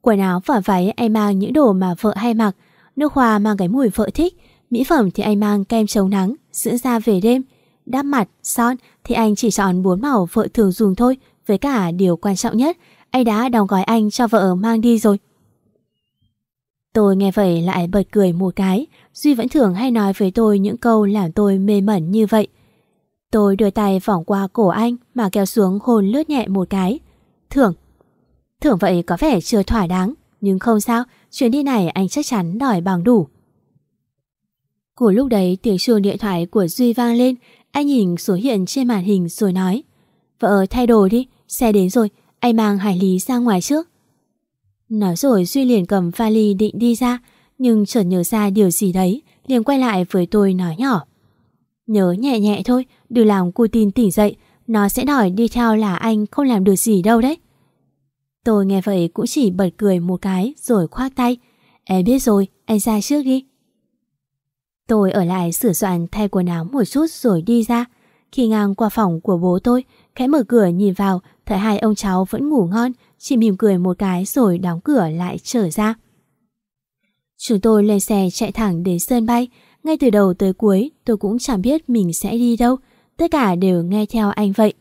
Quần áo và váy anh mang những đồ mà vợ hay mặc Nước hoa mang cái mùi vợ thích Mỹ phẩm thì anh mang kem chống nắng Dưỡng da về đêm Đắp mặt, son thì anh chỉ chọn bốn màu vợ thường dùng thôi Với cả điều quan trọng nhất anh đã đóng gói anh cho vợ mang đi rồi. Tôi nghe vậy lại bật cười một cái, Duy vẫn thường hay nói với tôi những câu làm tôi mê mẩn như vậy. Tôi đưa tay vòng qua cổ anh mà kéo xuống hôn lướt nhẹ một cái. Thưởng. Thưởng vậy có vẻ chưa thỏa đáng, nhưng không sao, chuyến đi này anh chắc chắn đòi bằng đủ. Của lúc đấy tiếng chuông điện thoại của Duy vang lên, anh nhìn số hiện trên màn hình rồi nói Vợ thay đồ đi, xe đến rồi, anh mang hải lý ra ngoài trước. Nói rồi Duy liền cầm vali định đi ra, nhưng chợt nhớ ra điều gì đấy, liền quay lại với tôi nói nhỏ. Nhớ nhẹ nhẹ thôi, đừng làm cô tin tỉnh dậy, nó sẽ đòi đi theo là anh không làm được gì đâu đấy. Tôi nghe vậy cũng chỉ bật cười một cái rồi khoác tay. Em biết rồi, anh ra trước đi. Tôi ở lại sửa soạn thay quần áo một chút rồi đi ra. Khi ngang qua phòng của bố tôi, khẽ mở cửa nhìn vào Thấy hai ông cháu vẫn ngủ ngon Chỉ mỉm cười một cái rồi đóng cửa lại trở ra Chúng tôi lên xe chạy thẳng đến sân bay Ngay từ đầu tới cuối tôi cũng chẳng biết mình sẽ đi đâu Tất cả đều nghe theo anh vậy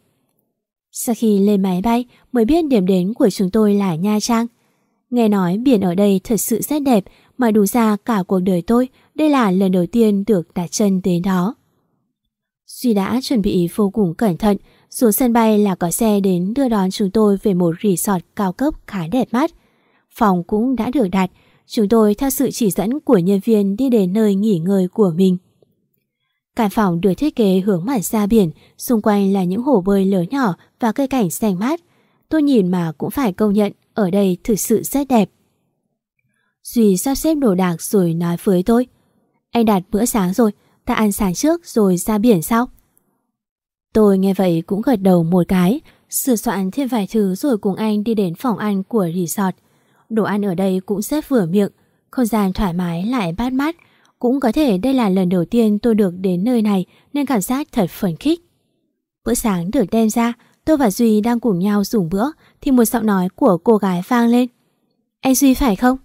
sau khi lên máy bay mới biết điểm đến của chúng tôi là Nha Trang Nghe nói biển ở đây thật sự rất đẹp Mà đủ ra cả cuộc đời tôi Đây là lần đầu tiên được đặt chân đến đó Duy đã chuẩn bị vô cùng cẩn thận xuống sân bay là có xe đến đưa đón chúng tôi về một resort cao cấp khá đẹp mắt. Phòng cũng đã được đặt, chúng tôi theo sự chỉ dẫn của nhân viên đi đến nơi nghỉ ngơi của mình. Căn phòng được thiết kế hướng mặt ra biển, xung quanh là những hồ bơi lớn nhỏ và cây cảnh xanh mát. Tôi nhìn mà cũng phải công nhận, ở đây thực sự rất đẹp. Duy sắp xếp đồ đạc rồi nói với tôi. Anh đặt bữa sáng rồi, ta ăn sáng trước rồi ra biển sau. Tôi nghe vậy cũng gật đầu một cái, sửa soạn thêm vài thứ rồi cùng anh đi đến phòng ăn của resort. Đồ ăn ở đây cũng rất vừa miệng, không gian thoải mái lại bát mát. Cũng có thể đây là lần đầu tiên tôi được đến nơi này nên cảm giác thật phấn khích. Bữa sáng được đem ra, tôi và Duy đang cùng nhau dùng bữa thì một giọng nói của cô gái vang lên. Anh Duy phải không?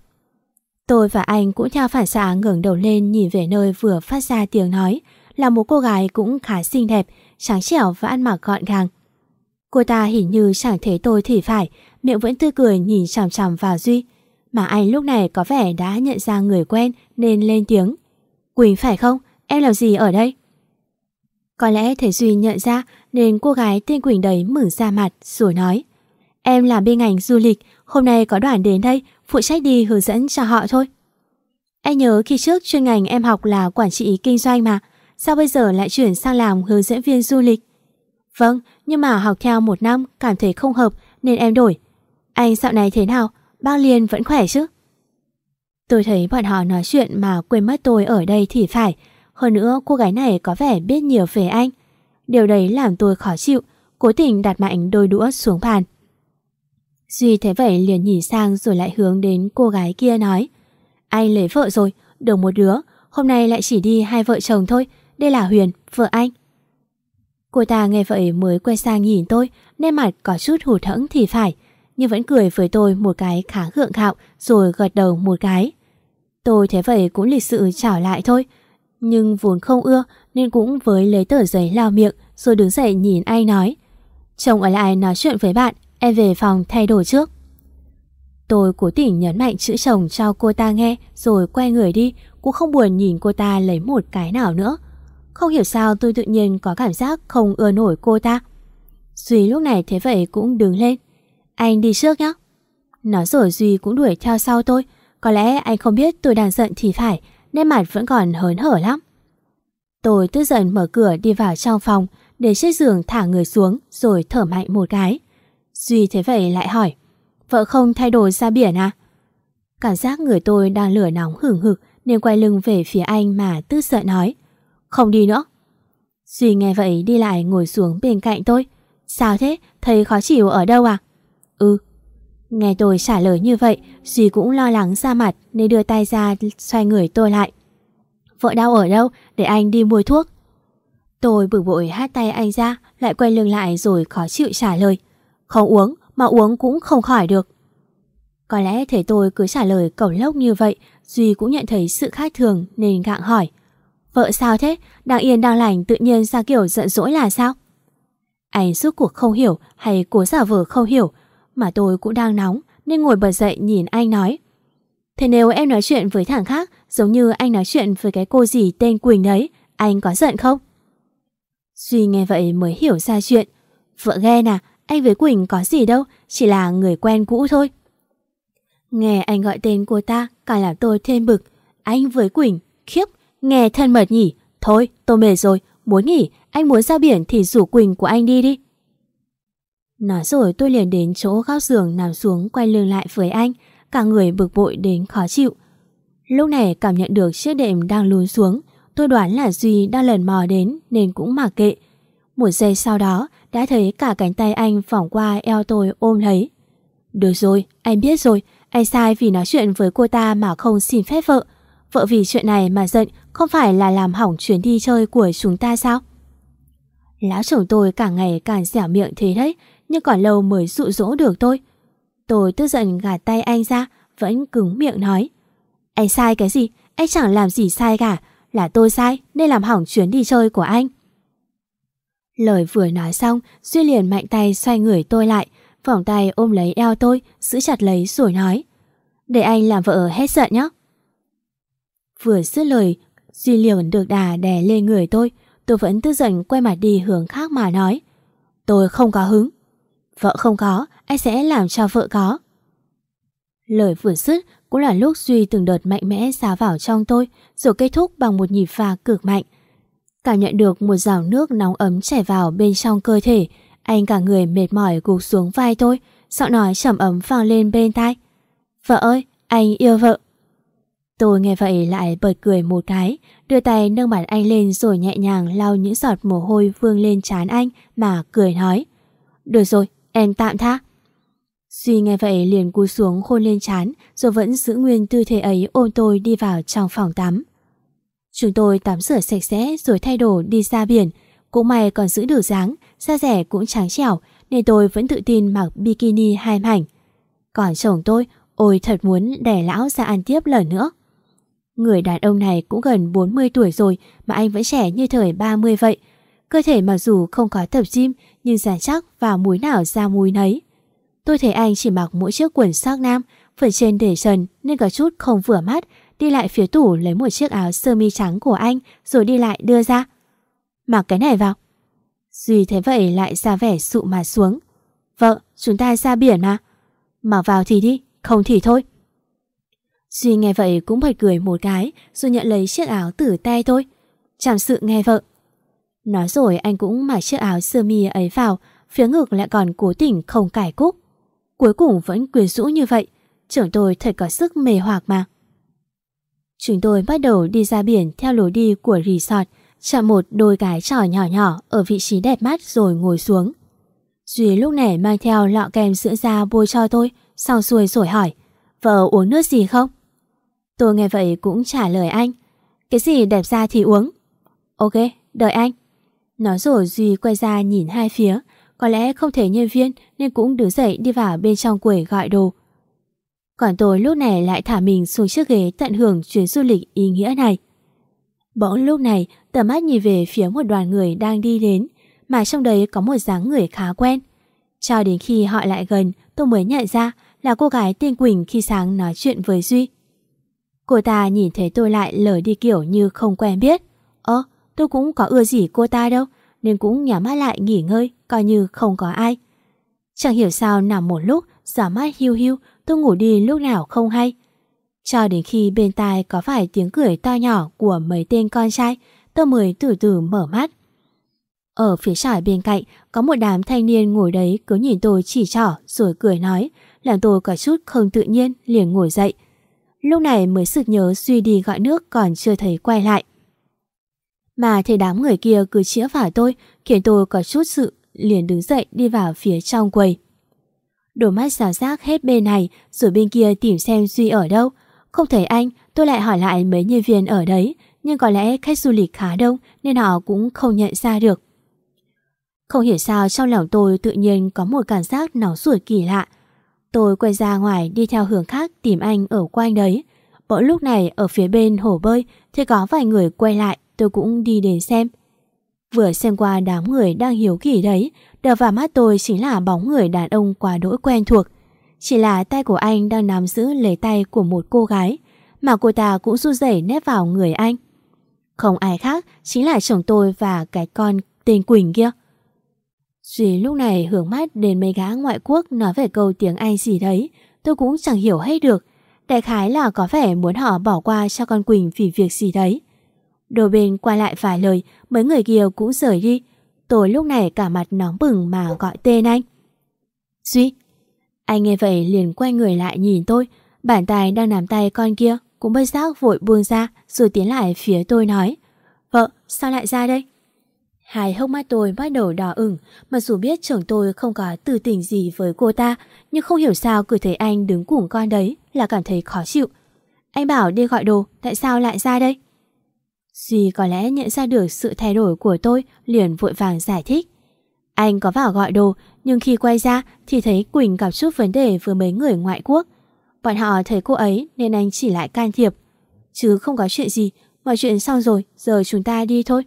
Tôi và anh cũng theo phản xạ ngẩng đầu lên nhìn về nơi vừa phát ra tiếng nói là một cô gái cũng khá xinh đẹp trắng trẻo và ăn mặc gọn gàng. Cô ta hình như chẳng thấy tôi thì phải, miệng vẫn tươi cười nhìn chằm chằm vào Duy. Mà anh lúc này có vẻ đã nhận ra người quen nên lên tiếng. Quỳnh phải không? Em làm gì ở đây? Có lẽ thấy Duy nhận ra nên cô gái tên Quỳnh đấy mừng ra mặt rồi nói. Em làm bên ngành du lịch, hôm nay có đoàn đến đây, phụ trách đi hướng dẫn cho họ thôi. Anh nhớ khi trước chuyên ngành em học là quản trị kinh doanh mà, sao bây giờ lại chuyển sang làm hướng dẫn viên du lịch? Vâng, nhưng mà học theo một năm cảm thấy không hợp nên em đổi. Anh dạo này thế nào? Bác Liên vẫn khỏe chứ? Tôi thấy bọn họ nói chuyện mà quên mất tôi ở đây thì phải. Hơn nữa cô gái này có vẻ biết nhiều về anh. Điều đấy làm tôi khó chịu, cố tình đặt mạnh đôi đũa xuống bàn. Duy thấy vậy liền nhìn sang rồi lại hướng đến cô gái kia nói Anh lấy vợ rồi, được một đứa, hôm nay lại chỉ đi hai vợ chồng thôi, đây là Huyền, vợ anh. Cô ta nghe vậy mới quay sang nhìn tôi, nên mặt có chút hụt hẫng thì phải. nhưng vẫn cười với tôi một cái khá gượng gạo rồi gật đầu một cái. Tôi thế vậy cũng lịch sự chào lại thôi. Nhưng vốn không ưa nên cũng với lấy tờ giấy lao miệng rồi đứng dậy nhìn anh nói. Chồng ở lại nói chuyện với bạn, em về phòng thay đổi trước. Tôi cố tình nhấn mạnh chữ chồng cho cô ta nghe rồi quay người đi, cũng không buồn nhìn cô ta lấy một cái nào nữa. Không hiểu sao tôi tự nhiên có cảm giác không ưa nổi cô ta. Duy lúc này thế vậy cũng đứng lên. Anh đi trước nhé. Nói rồi Duy cũng đuổi theo sau tôi. Có lẽ anh không biết tôi đang giận thì phải, nên mặt vẫn còn hớn hở lắm. Tôi tức giận mở cửa đi vào trong phòng, để chiếc giường thả người xuống rồi thở mạnh một cái. Duy thế vậy lại hỏi, vợ không thay đổi ra biển à? Cảm giác người tôi đang lửa nóng hừng hực nên quay lưng về phía anh mà tức giận nói. Không đi nữa. Duy nghe vậy đi lại ngồi xuống bên cạnh tôi. Sao thế? Thấy khó chịu ở đâu à? Ừ. Nghe tôi trả lời như vậy, Duy cũng lo lắng ra mặt nên đưa tay ra xoay người tôi lại. Vợ đau ở đâu? Để anh đi mua thuốc. Tôi bực bội hát tay anh ra, lại quay lưng lại rồi khó chịu trả lời. Không uống, mà uống cũng không khỏi được. Có lẽ thấy tôi cứ trả lời cẩu lốc như vậy, Duy cũng nhận thấy sự khác thường nên gặng hỏi. Vợ sao thế? Đang yên đang lành tự nhiên ra kiểu giận dỗi là sao? Anh suốt cuộc không hiểu hay cố giả vờ không hiểu, mà tôi cũng đang nóng nên ngồi bật dậy nhìn anh nói. Thế nếu em nói chuyện với thằng khác giống như anh nói chuyện với cái cô gì tên Quỳnh đấy, anh có giận không? Duy nghe vậy mới hiểu ra chuyện. Vợ ghen à, anh với Quỳnh có gì đâu, chỉ là người quen cũ thôi. Nghe anh gọi tên cô ta, càng làm tôi thêm bực. Anh với Quỳnh, khiếp, nghe thân mật nhỉ. Thôi, tôi mệt rồi, muốn nghỉ, anh muốn ra biển thì rủ Quỳnh của anh đi đi. Nói rồi tôi liền đến chỗ góc giường nằm xuống quay lưng lại với anh, cả người bực bội đến khó chịu. Lúc này cảm nhận được chiếc đệm đang lún xuống, tôi đoán là Duy đang lần mò đến nên cũng mặc kệ. Một giây sau đó đã thấy cả cánh tay anh vòng qua eo tôi ôm lấy. Được rồi, anh biết rồi, anh sai vì nói chuyện với cô ta mà không xin phép vợ. Vợ vì chuyện này mà giận không phải là làm hỏng chuyến đi chơi của chúng ta sao? Lão chồng tôi cả ngày càng dẻo miệng thế đấy, nhưng còn lâu mới dụ dỗ được tôi. Tôi tức giận gạt tay anh ra, vẫn cứng miệng nói. Anh sai cái gì? Anh chẳng làm gì sai cả. Là tôi sai nên làm hỏng chuyến đi chơi của anh. Lời vừa nói xong, Duy liền mạnh tay xoay người tôi lại, vòng tay ôm lấy eo tôi, giữ chặt lấy rồi nói. Để anh làm vợ hết giận nhé. Vừa dứt lời, Duy liền được đà đè lên người tôi, tôi vẫn tức giận quay mặt đi hướng khác mà nói. Tôi không có hứng. Vợ không có, anh sẽ làm cho vợ có. Lời vừa dứt cũng là lúc Duy từng đợt mạnh mẽ xá vào trong tôi, rồi kết thúc bằng một nhịp pha cực mạnh. Cảm nhận được một dòng nước nóng ấm chảy vào bên trong cơ thể, anh cả người mệt mỏi gục xuống vai tôi, giọng nói trầm ấm vang lên bên tai. Vợ ơi, anh yêu vợ. Tôi nghe vậy lại bật cười một cái, đưa tay nâng mặt anh lên rồi nhẹ nhàng lau những giọt mồ hôi vương lên trán anh mà cười nói. Được rồi, em tạm tha. Duy nghe vậy liền cúi xuống hôn lên chán, rồi vẫn giữ nguyên tư thế ấy ôm tôi đi vào trong phòng tắm. Chúng tôi tắm rửa sạch sẽ rồi thay đồ đi ra biển. Cũng may còn giữ được dáng, da rẻ cũng trắng trẻo nên tôi vẫn tự tin mặc bikini hai mảnh. Còn chồng tôi, ôi thật muốn đẻ lão ra ăn tiếp lần nữa. Người đàn ông này cũng gần 40 tuổi rồi mà anh vẫn trẻ như thời 30 vậy. Cơ thể mặc dù không có tập gym nhưng dàn chắc và múi nào ra múi nấy. Tôi thấy anh chỉ mặc mỗi chiếc quần sắc nam, phần trên để trần nên có chút không vừa mắt, đi lại phía tủ lấy một chiếc áo sơ mi trắng của anh rồi đi lại đưa ra. Mặc cái này vào. Duy thấy vậy lại ra vẻ sụ mà xuống. Vợ, chúng ta ra biển mà. Mặc vào thì đi, không thì thôi. Duy nghe vậy cũng bật cười một cái rồi nhận lấy chiếc áo từ tay tôi. Chẳng sự nghe vợ. Nói rồi anh cũng mặc chiếc áo sơ mi ấy vào, phía ngực lại còn cố tình không cải cúc. Cuối cùng vẫn quyến rũ như vậy, trưởng tôi thật có sức mê hoặc mà. Chúng tôi bắt đầu đi ra biển theo lối đi của resort, chạm một đôi cái trò nhỏ nhỏ ở vị trí đẹp mắt rồi ngồi xuống. Duy lúc này mang theo lọ kem sữa da bôi cho tôi, sau xuôi rồi hỏi, vợ uống nước gì không? Tôi nghe vậy cũng trả lời anh, cái gì đẹp da thì uống. Ok, đợi anh. Nói rồi Duy quay ra nhìn hai phía, có lẽ không thể nhân viên nên cũng đứng dậy đi vào bên trong quầy gọi đồ. Còn tôi lúc này lại thả mình xuống chiếc ghế tận hưởng chuyến du lịch ý nghĩa này. Bỗng lúc này tầm mắt nhìn về phía một đoàn người đang đi đến mà trong đấy có một dáng người khá quen. Cho đến khi họ lại gần tôi mới nhận ra là cô gái tên Quỳnh khi sáng nói chuyện với Duy. Cô ta nhìn thấy tôi lại lờ đi kiểu như không quen biết. Ơ, tôi cũng có ưa gì cô ta đâu, nên cũng nhắm mắt lại nghỉ ngơi, coi như không có ai. Chẳng hiểu sao nằm một lúc, giả mắt hiu hiu, tôi ngủ đi lúc nào không hay. Cho đến khi bên tai có phải tiếng cười to nhỏ của mấy tên con trai, tôi mới từ từ mở mắt. Ở phía trái bên cạnh có một đám thanh niên ngồi đấy cứ nhìn tôi chỉ trỏ rồi cười nói, làm tôi có chút không tự nhiên liền ngồi dậy. Lúc này mới sực nhớ Duy đi gọi nước còn chưa thấy quay lại. Mà thấy đám người kia cứ chĩa vào tôi khiến tôi có chút sự liền đứng dậy đi vào phía trong quầy. Đôi mắt xào xác hết bên này rồi bên kia tìm xem Duy ở đâu. Không thấy anh, tôi lại hỏi lại mấy nhân viên ở đấy nhưng có lẽ khách du lịch khá đông nên họ cũng không nhận ra được. Không hiểu sao trong lòng tôi tự nhiên có một cảm giác nóng ruột kỳ lạ. Tôi quay ra ngoài đi theo hướng khác tìm anh ở quanh đấy. Bỗng lúc này ở phía bên hồ bơi thì có vài người quay lại tôi cũng đi đến xem. Vừa xem qua đám người đang hiếu kỳ đấy, đập vào mắt tôi chính là bóng người đàn ông quá đỗi quen thuộc. Chỉ là tay của anh đang nắm giữ lấy tay của một cô gái, mà cô ta cũng run rẩy nép vào người anh. Không ai khác, chính là chồng tôi và cái con tên Quỳnh kia. Duy lúc này hướng mắt đến mấy gã ngoại quốc nói về câu tiếng Anh gì đấy, tôi cũng chẳng hiểu hết được. Đại khái là có vẻ muốn họ bỏ qua cho con Quỳnh vì việc gì đấy. Đôi bên qua lại vài lời, mấy người kia cũng rời đi. Tôi lúc này cả mặt nóng bừng mà gọi tên anh. Duy. Anh nghe vậy liền quay người lại nhìn tôi. Bàn tay đang nắm tay con kia cũng bất giác vội buông ra rồi tiến lại phía tôi nói. Vợ, sao lại ra đây? Hai hốc mắt tôi bắt đầu đỏ ửng, mặc dù biết chồng tôi không có tư tình gì với cô ta, nhưng không hiểu sao cứ thấy anh đứng cùng con đấy là cảm thấy khó chịu. Anh bảo đi gọi đồ, tại sao lại ra đây? Duy có lẽ nhận ra được sự thay đổi của tôi liền vội vàng giải thích. Anh có vào gọi đồ nhưng khi quay ra thì thấy Quỳnh gặp chút vấn đề với mấy người ngoại quốc. Bọn họ thấy cô ấy nên anh chỉ lại can thiệp. Chứ không có chuyện gì, mọi chuyện xong rồi, giờ chúng ta đi thôi.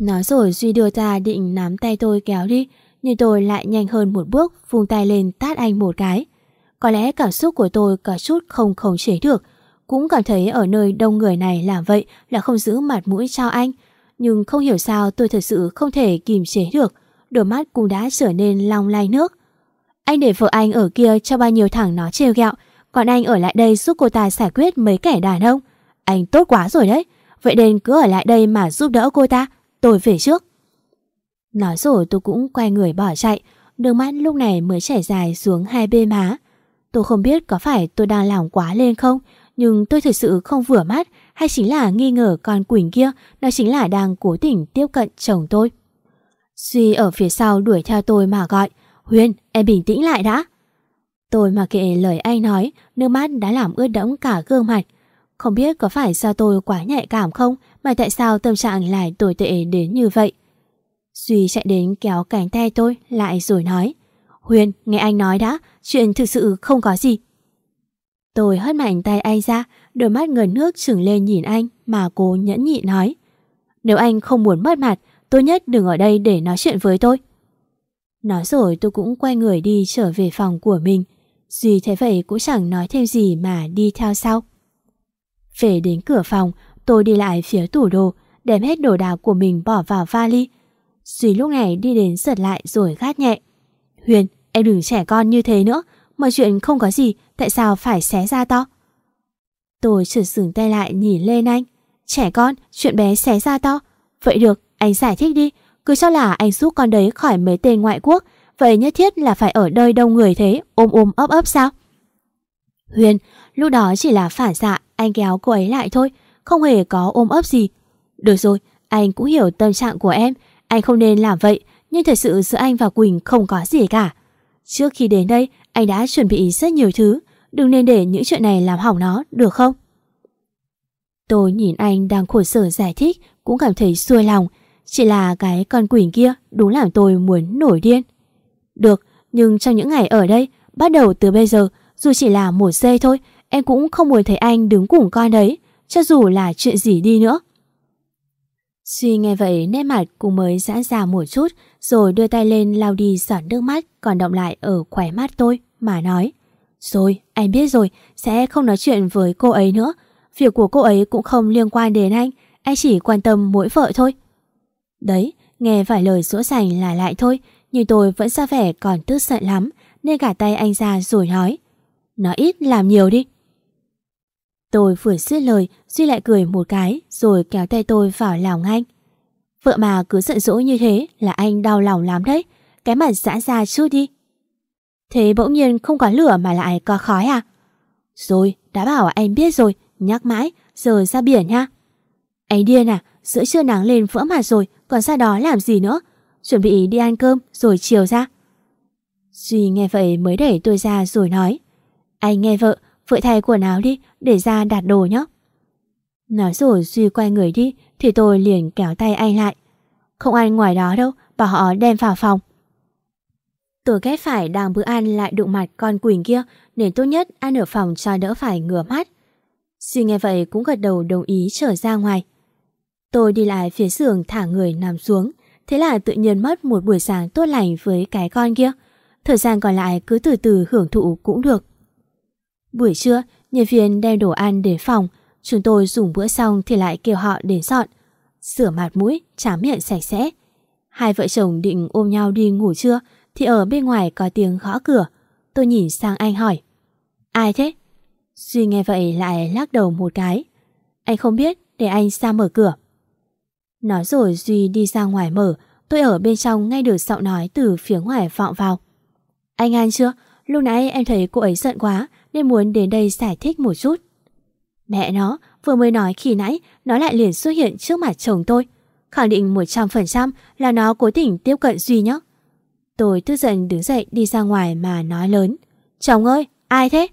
Nói rồi Duy đưa ta định nắm tay tôi kéo đi, nhưng tôi lại nhanh hơn một bước vung tay lên tát anh một cái. Có lẽ cảm xúc của tôi có chút không khống chế được, cũng cảm thấy ở nơi đông người này làm vậy là không giữ mặt mũi cho anh. Nhưng không hiểu sao tôi thật sự không thể kìm chế được, đôi mắt cũng đã trở nên long lay nước. Anh để vợ anh ở kia cho bao nhiêu thằng nó trêu ghẹo, còn anh ở lại đây giúp cô ta giải quyết mấy kẻ đàn ông. Anh tốt quá rồi đấy, vậy nên cứ ở lại đây mà giúp đỡ cô ta, tôi về trước. Nói rồi tôi cũng quay người bỏ chạy, nước mắt lúc này mới chảy dài xuống hai bên má. Tôi không biết có phải tôi đang làm quá lên không, nhưng tôi thật sự không vừa mắt hay chính là nghi ngờ con Quỳnh kia nó chính là đang cố tình tiếp cận chồng tôi. Duy ở phía sau đuổi theo tôi mà gọi, Huyền, em bình tĩnh lại đã. Tôi mà kệ lời anh nói, nước mắt đã làm ướt đẫm cả gương mặt. Không biết có phải do tôi quá nhạy cảm không mà tại sao tâm trạng lại tồi tệ đến như vậy. Duy chạy đến kéo cánh tay tôi lại rồi nói Huyền, nghe anh nói đã, chuyện thực sự không có gì. Tôi hất mạnh tay anh ra, đôi mắt ngần nước trừng lên nhìn anh mà cô nhẫn nhị nói. Nếu anh không muốn mất mặt, tốt nhất đừng ở đây để nói chuyện với tôi. Nói rồi tôi cũng quay người đi trở về phòng của mình. Duy thế vậy cũng chẳng nói thêm gì mà đi theo sau. Về đến cửa phòng, tôi đi lại phía tủ đồ, đem hết đồ đạc của mình bỏ vào vali. Duy lúc này đi đến giật lại rồi gắt nhẹ. Huyền, em đừng trẻ con như thế nữa, mọi chuyện không có gì, tại sao phải xé ra to? Tôi chợt dừng tay lại nhìn lên anh. Trẻ con, chuyện bé xé ra to. Vậy được, anh giải thích đi. Cứ cho là anh giúp con đấy khỏi mấy tên ngoại quốc. Vậy nhất thiết là phải ở nơi đông người thế, ôm ôm ấp ấp sao? Huyền, lúc đó chỉ là phản xạ, anh kéo cô ấy lại thôi. Không hề có ôm ấp gì. Được rồi, anh cũng hiểu tâm trạng của em. Anh không nên làm vậy, nhưng thật sự giữa anh và Quỳnh không có gì cả. Trước khi đến đây, anh đã chuẩn bị rất nhiều thứ, đừng nên để những chuyện này làm hỏng nó, được không? Tôi nhìn anh đang khổ sở giải thích, cũng cảm thấy xuôi lòng. Chỉ là cái con quỷ kia đúng làm tôi muốn nổi điên. Được, nhưng trong những ngày ở đây, bắt đầu từ bây giờ, dù chỉ là một giây thôi, em cũng không muốn thấy anh đứng cùng con đấy, cho dù là chuyện gì đi nữa. Suy nghe vậy nét mặt cũng mới giãn ra một chút rồi đưa tay lên lau đi giọt nước mắt còn động lại ở khóe mắt tôi mà nói Rồi, anh biết rồi, sẽ không nói chuyện với cô ấy nữa. Việc của cô ấy cũng không liên quan đến anh, anh chỉ quan tâm mỗi vợ thôi. Đấy, nghe vài lời sỗ sành là lại thôi, nhưng tôi vẫn ra vẻ còn tức giận lắm nên cả tay anh ra rồi nói Nói ít làm nhiều đi. Tôi vừa dứt lời, Duy lại cười một cái rồi kéo tay tôi vào lòng anh. Vợ mà cứ giận dỗi như thế là anh đau lòng lắm đấy. Cái mặt giãn ra chút đi. Thế bỗng nhiên không có lửa mà lại có khói à? Rồi, đã bảo anh biết rồi, nhắc mãi, giờ ra biển nha. Anh điên à, giữa trưa nắng lên vỡ mặt rồi, còn ra đó làm gì nữa? Chuẩn bị đi ăn cơm rồi chiều ra. Duy nghe vậy mới đẩy tôi ra rồi nói. Anh nghe vợ, vợ thay quần áo đi, để ra đặt đồ nhé. Nói rồi Duy quay người đi thì tôi liền kéo tay anh lại. Không ăn ngoài đó đâu, bảo họ đem vào phòng. Tôi ghét phải đang bữa ăn lại đụng mặt con Quỳnh kia nên tốt nhất ăn ở phòng cho đỡ phải ngửa mắt. Duy nghe vậy cũng gật đầu đồng ý trở ra ngoài. Tôi đi lại phía giường thả người nằm xuống. Thế là tự nhiên mất một buổi sáng tốt lành với cái con kia. Thời gian còn lại cứ từ từ hưởng thụ cũng được. Buổi trưa, nhân viên đem đồ ăn đến phòng. Chúng tôi dùng bữa xong thì lại kêu họ đến dọn. Rửa mặt mũi, chám miệng sạch sẽ. Hai vợ chồng định ôm nhau đi ngủ trưa thì ở bên ngoài có tiếng gõ cửa. Tôi nhìn sang anh hỏi. Ai thế? Duy nghe vậy lại lắc đầu một cái. Anh không biết, để anh ra mở cửa. Nói rồi Duy đi ra ngoài mở, tôi ở bên trong nghe được giọng nói từ phía ngoài vọng vào. Anh ăn chưa? Lúc nãy em thấy cô ấy giận quá nên muốn đến đây giải thích một chút. Mẹ nó, vừa mới nói khi nãy, nó lại liền xuất hiện trước mặt chồng tôi. Khẳng định 100% là nó cố tình tiếp cận Duy nhé. Tôi tức giận đứng dậy đi ra ngoài mà nói lớn. Chồng ơi, ai thế?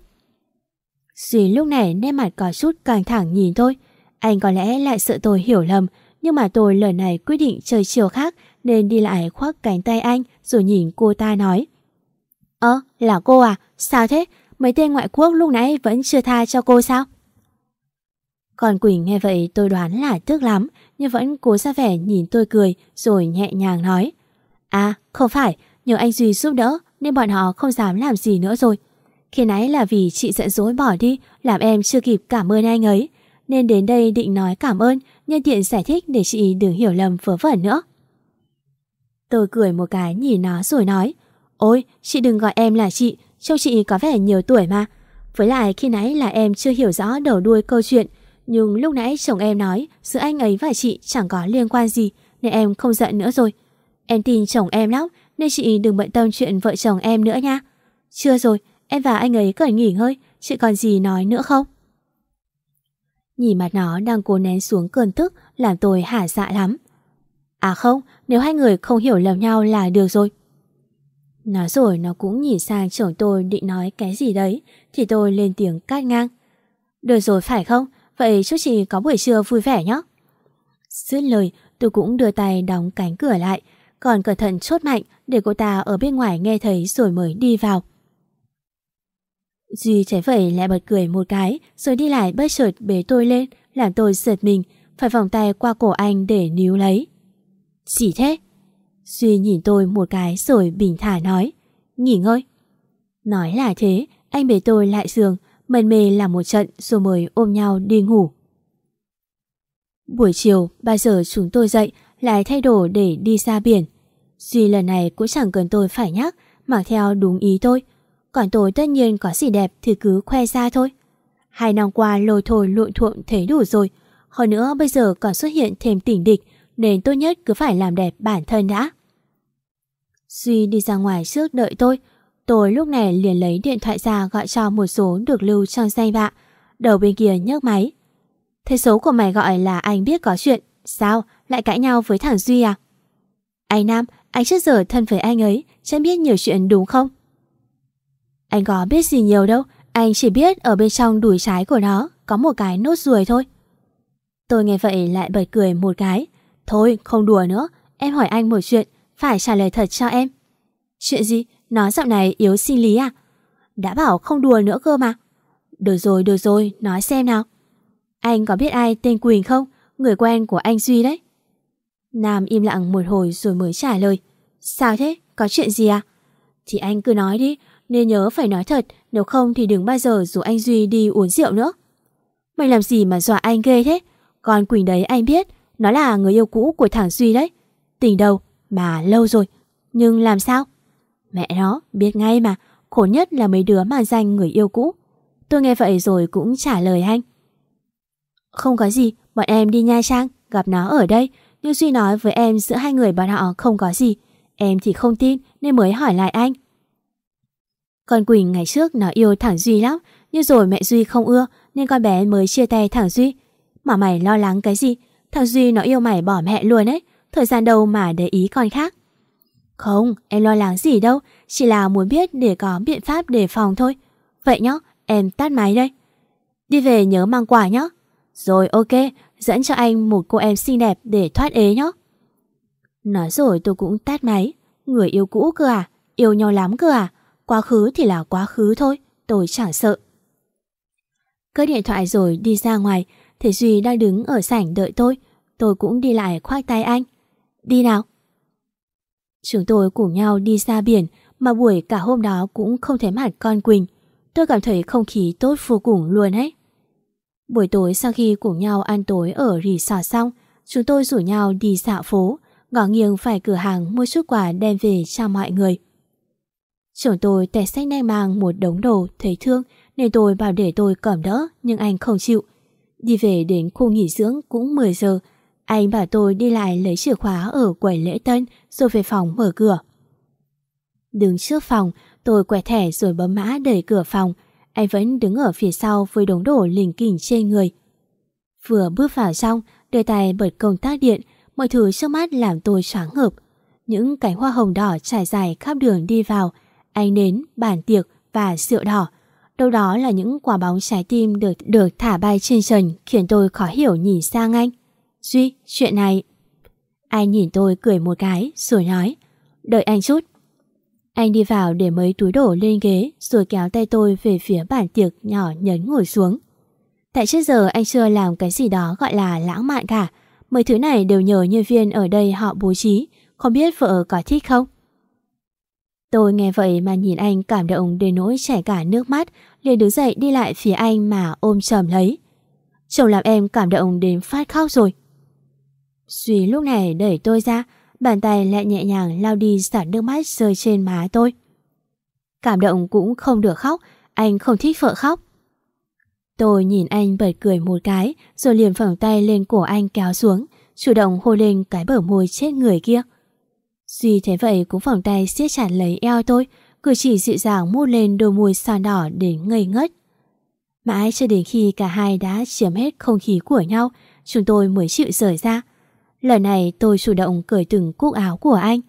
Duy lúc này nét mặt có chút căng thẳng nhìn tôi. Anh có lẽ lại sợ tôi hiểu lầm, nhưng mà tôi lần này quyết định chơi chiều khác nên đi lại khoác cánh tay anh rồi nhìn cô ta nói. Ơ, là cô à? Sao thế? Mấy tên ngoại quốc lúc nãy vẫn chưa tha cho cô sao? Còn Quỳnh nghe vậy tôi đoán là tức lắm, nhưng vẫn cố ra vẻ nhìn tôi cười rồi nhẹ nhàng nói. À, không phải, nhờ anh Duy giúp đỡ nên bọn họ không dám làm gì nữa rồi. Khi nãy là vì chị giận dỗi bỏ đi làm em chưa kịp cảm ơn anh ấy. Nên đến đây định nói cảm ơn nhân tiện giải thích để chị đừng hiểu lầm vớ vẩn nữa. Tôi cười một cái nhìn nó rồi nói Ôi, chị đừng gọi em là chị, trông chị có vẻ nhiều tuổi mà. Với lại khi nãy là em chưa hiểu rõ đầu đuôi câu chuyện, nhưng lúc nãy chồng em nói giữa anh ấy và chị chẳng có liên quan gì nên em không giận nữa rồi. Em tin chồng em lắm nên chị đừng bận tâm chuyện vợ chồng em nữa nha. Chưa rồi, em và anh ấy cần nghỉ ngơi, chị còn gì nói nữa không? Nhìn mặt nó đang cố nén xuống cơn tức làm tôi hả dạ lắm. À không, nếu hai người không hiểu lầm nhau là được rồi. Nói rồi nó cũng nhìn sang chồng tôi định nói cái gì đấy thì tôi lên tiếng cắt ngang. Được rồi phải không? Vậy chúc chị có buổi trưa vui vẻ nhé. Dứt lời, tôi cũng đưa tay đóng cánh cửa lại, còn cẩn thận chốt mạnh để cô ta ở bên ngoài nghe thấy rồi mới đi vào. Duy thấy vậy lại bật cười một cái, rồi đi lại bất chợt bế tôi lên, làm tôi giật mình, phải vòng tay qua cổ anh để níu lấy. chỉ thế? Duy nhìn tôi một cái rồi bình thả nói, Nghỉ ngơi Nói là thế, Anh bế tôi lại giường Mần mê làm một trận, rồi mới ôm nhau đi ngủ. Buổi chiều 3 giờ chúng tôi dậy, Lại thay đồ để đi ra biển. Duy lần này cũng chẳng cần tôi phải nhắc Mặc theo đúng ý tôi. Còn tôi tất nhiên có gì đẹp thì cứ khoe ra thôi. Hai năm qua lôi thôi lụn thuộm thấy đủ rồi. Hơn nữa bây giờ còn xuất hiện thêm tỉnh địch, Nên tốt nhất cứ phải làm đẹp bản thân đã. Duy đi ra ngoài trước đợi tôi. Tôi lúc này liền lấy điện thoại ra gọi cho một số được lưu trong danh bạ. Đầu bên kia nhấc máy. Thế số của mày gọi là anh biết có chuyện. Sao? Lại cãi nhau với thằng Duy à? Anh Nam, anh trước giờ thân với anh ấy, chẳng biết nhiều chuyện đúng không? Anh có biết gì nhiều đâu, anh chỉ biết ở bên trong đùi trái của nó có một cái nốt ruồi thôi. Tôi nghe vậy lại bật cười một cái. Thôi, không đùa nữa, em hỏi anh một chuyện, phải trả lời thật cho em. Chuyện gì? Nói giọng này yếu sinh lý à? Đã bảo không đùa nữa cơ mà. Được rồi, được rồi, nói xem nào. Anh có biết ai tên Quỳnh không? Người quen của anh Duy đấy. Nam im lặng một hồi rồi mới trả lời. Sao thế? Có chuyện gì à? Thì anh cứ nói đi, nên nhớ phải nói thật, nếu không thì đừng bao giờ rủ anh Duy đi uống rượu nữa. Mày làm gì mà dọa anh ghê thế? Con Quỳnh đấy anh biết, nó là người yêu cũ của thằng Duy đấy. Tình đầu, mà lâu rồi. Nhưng làm sao? Mẹ nó, biết ngay mà, khổ nhất là mấy đứa mà danh người yêu cũ. Tôi nghe vậy rồi cũng trả lời anh. Không có gì, bọn em đi Nha Trang, gặp nó ở đây. Nhưng Duy nói với em giữa hai người bọn họ không có gì. Em thì không tin nên mới hỏi lại anh. Con Quỳnh ngày trước nó yêu thẳng Duy lắm, nhưng rồi mẹ Duy không ưa nên con bé mới chia tay thẳng Duy. Mà mày lo lắng cái gì? Thằng Duy nó yêu mày bỏ mẹ luôn ấy, thời gian đâu mà để ý con khác. Không, em lo lắng gì đâu, chỉ là muốn biết để có biện pháp đề phòng thôi. Vậy nhá, em tắt máy đây. Đi về nhớ mang quà nhá. Rồi ok, dẫn cho anh một cô em xinh đẹp để thoát ế nhá. Nói rồi tôi cũng tắt máy. Người yêu cũ cơ à? Yêu nhau lắm cơ à? Quá khứ thì là quá khứ thôi, tôi chẳng sợ. Cất điện thoại rồi đi ra ngoài, Thế Duy đang đứng ở sảnh đợi tôi. Tôi cũng đi lại khoác tay anh. Đi nào. Chúng tôi cùng nhau đi ra biển mà buổi cả hôm đó cũng không thấy mặt con Quỳnh. Tôi cảm thấy không khí tốt vô cùng luôn ấy. Buổi tối sau khi cùng nhau ăn tối ở resort xong, chúng tôi rủ nhau đi dạo phố, ngỏ nghiêng phải cửa hàng mua chút quà đem về cho mọi người. Chồng tôi tẻ sách nay mang một đống đồ thấy thương nên tôi bảo để tôi cầm đỡ nhưng anh không chịu. Đi về đến khu nghỉ dưỡng cũng 10 giờ. Anh bảo tôi đi lại lấy chìa khóa ở quầy lễ tân rồi về phòng mở cửa. Đứng trước phòng, tôi quẹt thẻ rồi bấm mã đẩy cửa phòng. Anh vẫn đứng ở phía sau với đống đổ lình kình trên người. Vừa bước vào trong, đưa tay bật công tác điện, mọi thứ trước mắt làm tôi choáng ngợp. Những cánh hoa hồng đỏ trải dài khắp đường đi vào, ánh nến, bàn tiệc và rượu đỏ. Đâu đó là những quả bóng trái tim được được thả bay trên trần khiến tôi khó hiểu nhìn sang anh. Duy, chuyện này... Anh nhìn tôi cười một cái rồi nói Đợi anh chút. Anh đi vào để mấy túi đổ lên ghế rồi kéo tay tôi về phía bàn tiệc nhỏ nhấn ngồi xuống. Tại trước giờ anh chưa làm cái gì đó gọi là lãng mạn cả. Mấy thứ này đều nhờ nhân viên ở đây họ bố trí. Không biết vợ có thích không? Tôi nghe vậy mà nhìn anh cảm động đến nỗi chảy cả nước mắt, liền đứng dậy đi lại phía anh mà ôm chầm lấy. Chồng làm em cảm động đến phát khóc rồi. Duy lúc này đẩy tôi ra, bàn tay lại nhẹ nhàng lao đi xả nước mắt rơi trên má tôi. Cảm động cũng không được khóc, anh không thích vợ khóc. Tôi nhìn anh bật cười một cái, rồi liền phẳng tay lên cổ anh kéo xuống, chủ động hôn lên cái bờ môi chết người kia. Duy thế vậy cũng vòng tay siết chặt lấy eo tôi, cử chỉ dịu dàng mút lên đôi môi son đỏ đến ngây ngất. Mãi cho đến khi cả hai đã chiếm hết không khí của nhau, chúng tôi mới chịu rời ra. Lần này tôi chủ động cởi từng cúc áo của anh.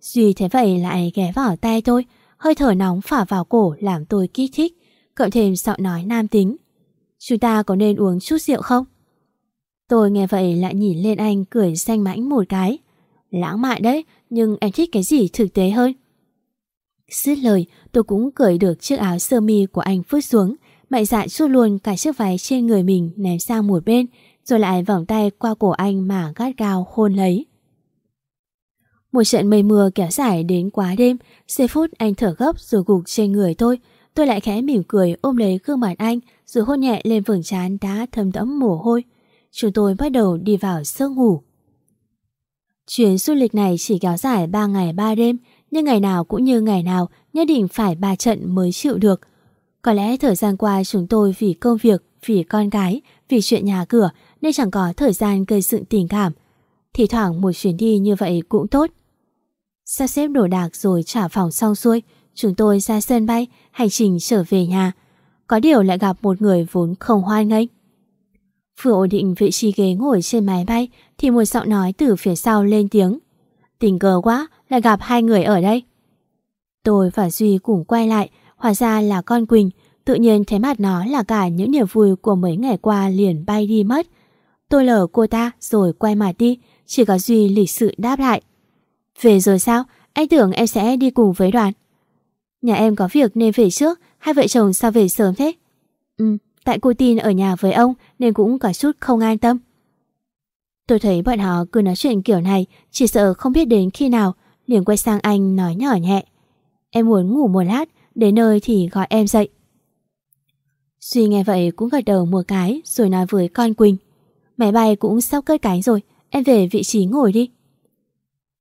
Duy thế vậy lại ghé vào tay tôi, hơi thở nóng phả vào cổ làm tôi kích thích, cộng thêm giọng nói nam tính. Chúng ta có nên uống chút rượu không? Tôi nghe vậy lại nhìn lên anh cười xanh mãnh một cái. Lãng mạn đấy, nhưng em thích cái gì thực tế hơn? Dứt lời, tôi cũng cởi được chiếc áo sơ mi của anh phước xuống, mạnh dạn rút luôn cả chiếc váy trên người mình ném sang một bên, rồi lại vòng tay qua cổ anh mà gắt gao hôn lấy. Một trận mây mưa kéo dài đến quá đêm, giây phút anh thở gấp rồi gục trên người tôi, tôi lại khẽ mỉm cười ôm lấy gương mặt anh rồi hôn nhẹ lên vầng trán đã thấm đẫm mồ hôi. Chúng tôi bắt đầu đi vào giấc ngủ. Chuyến du lịch này chỉ kéo dài 3 ngày 3 đêm, nhưng ngày nào cũng như ngày nào, nhất định phải 3 trận mới chịu được. Có lẽ thời gian qua chúng tôi vì công việc, vì con gái, vì chuyện nhà cửa nên chẳng có thời gian gây dựng tình cảm. Thì thoảng một chuyến đi như vậy cũng tốt. Sắp xếp đồ đạc rồi trả phòng xong xuôi, chúng tôi ra sân bay, hành trình trở về nhà. Có điều lại gặp một người vốn không hoan nghênh. Vừa ổn định vị trí ghế ngồi trên máy bay thì một giọng nói từ phía sau lên tiếng. Tình cờ quá, lại gặp hai người ở đây. Tôi và Duy cùng quay lại, hóa ra là con Quỳnh, tự nhiên thấy mặt nó là cả những niềm vui của mấy ngày qua liền bay đi mất. Tôi lờ cô ta rồi quay mặt đi, chỉ có Duy lịch sự đáp lại. Về rồi sao? Anh tưởng em sẽ đi cùng với đoàn. Nhà em có việc nên về trước, hai vợ chồng sao về sớm thế? Ừ, tại cô tin ở nhà với ông nên cũng có chút không an tâm. Tôi thấy bọn họ cứ nói chuyện kiểu này, chỉ sợ không biết đến khi nào, liền quay sang anh nói nhỏ nhẹ. Em muốn ngủ một lát, đến nơi thì gọi em dậy. Duy nghe vậy cũng gật đầu một cái rồi nói với con Quỳnh. Máy bay cũng sắp cất cánh rồi, em về vị trí ngồi đi.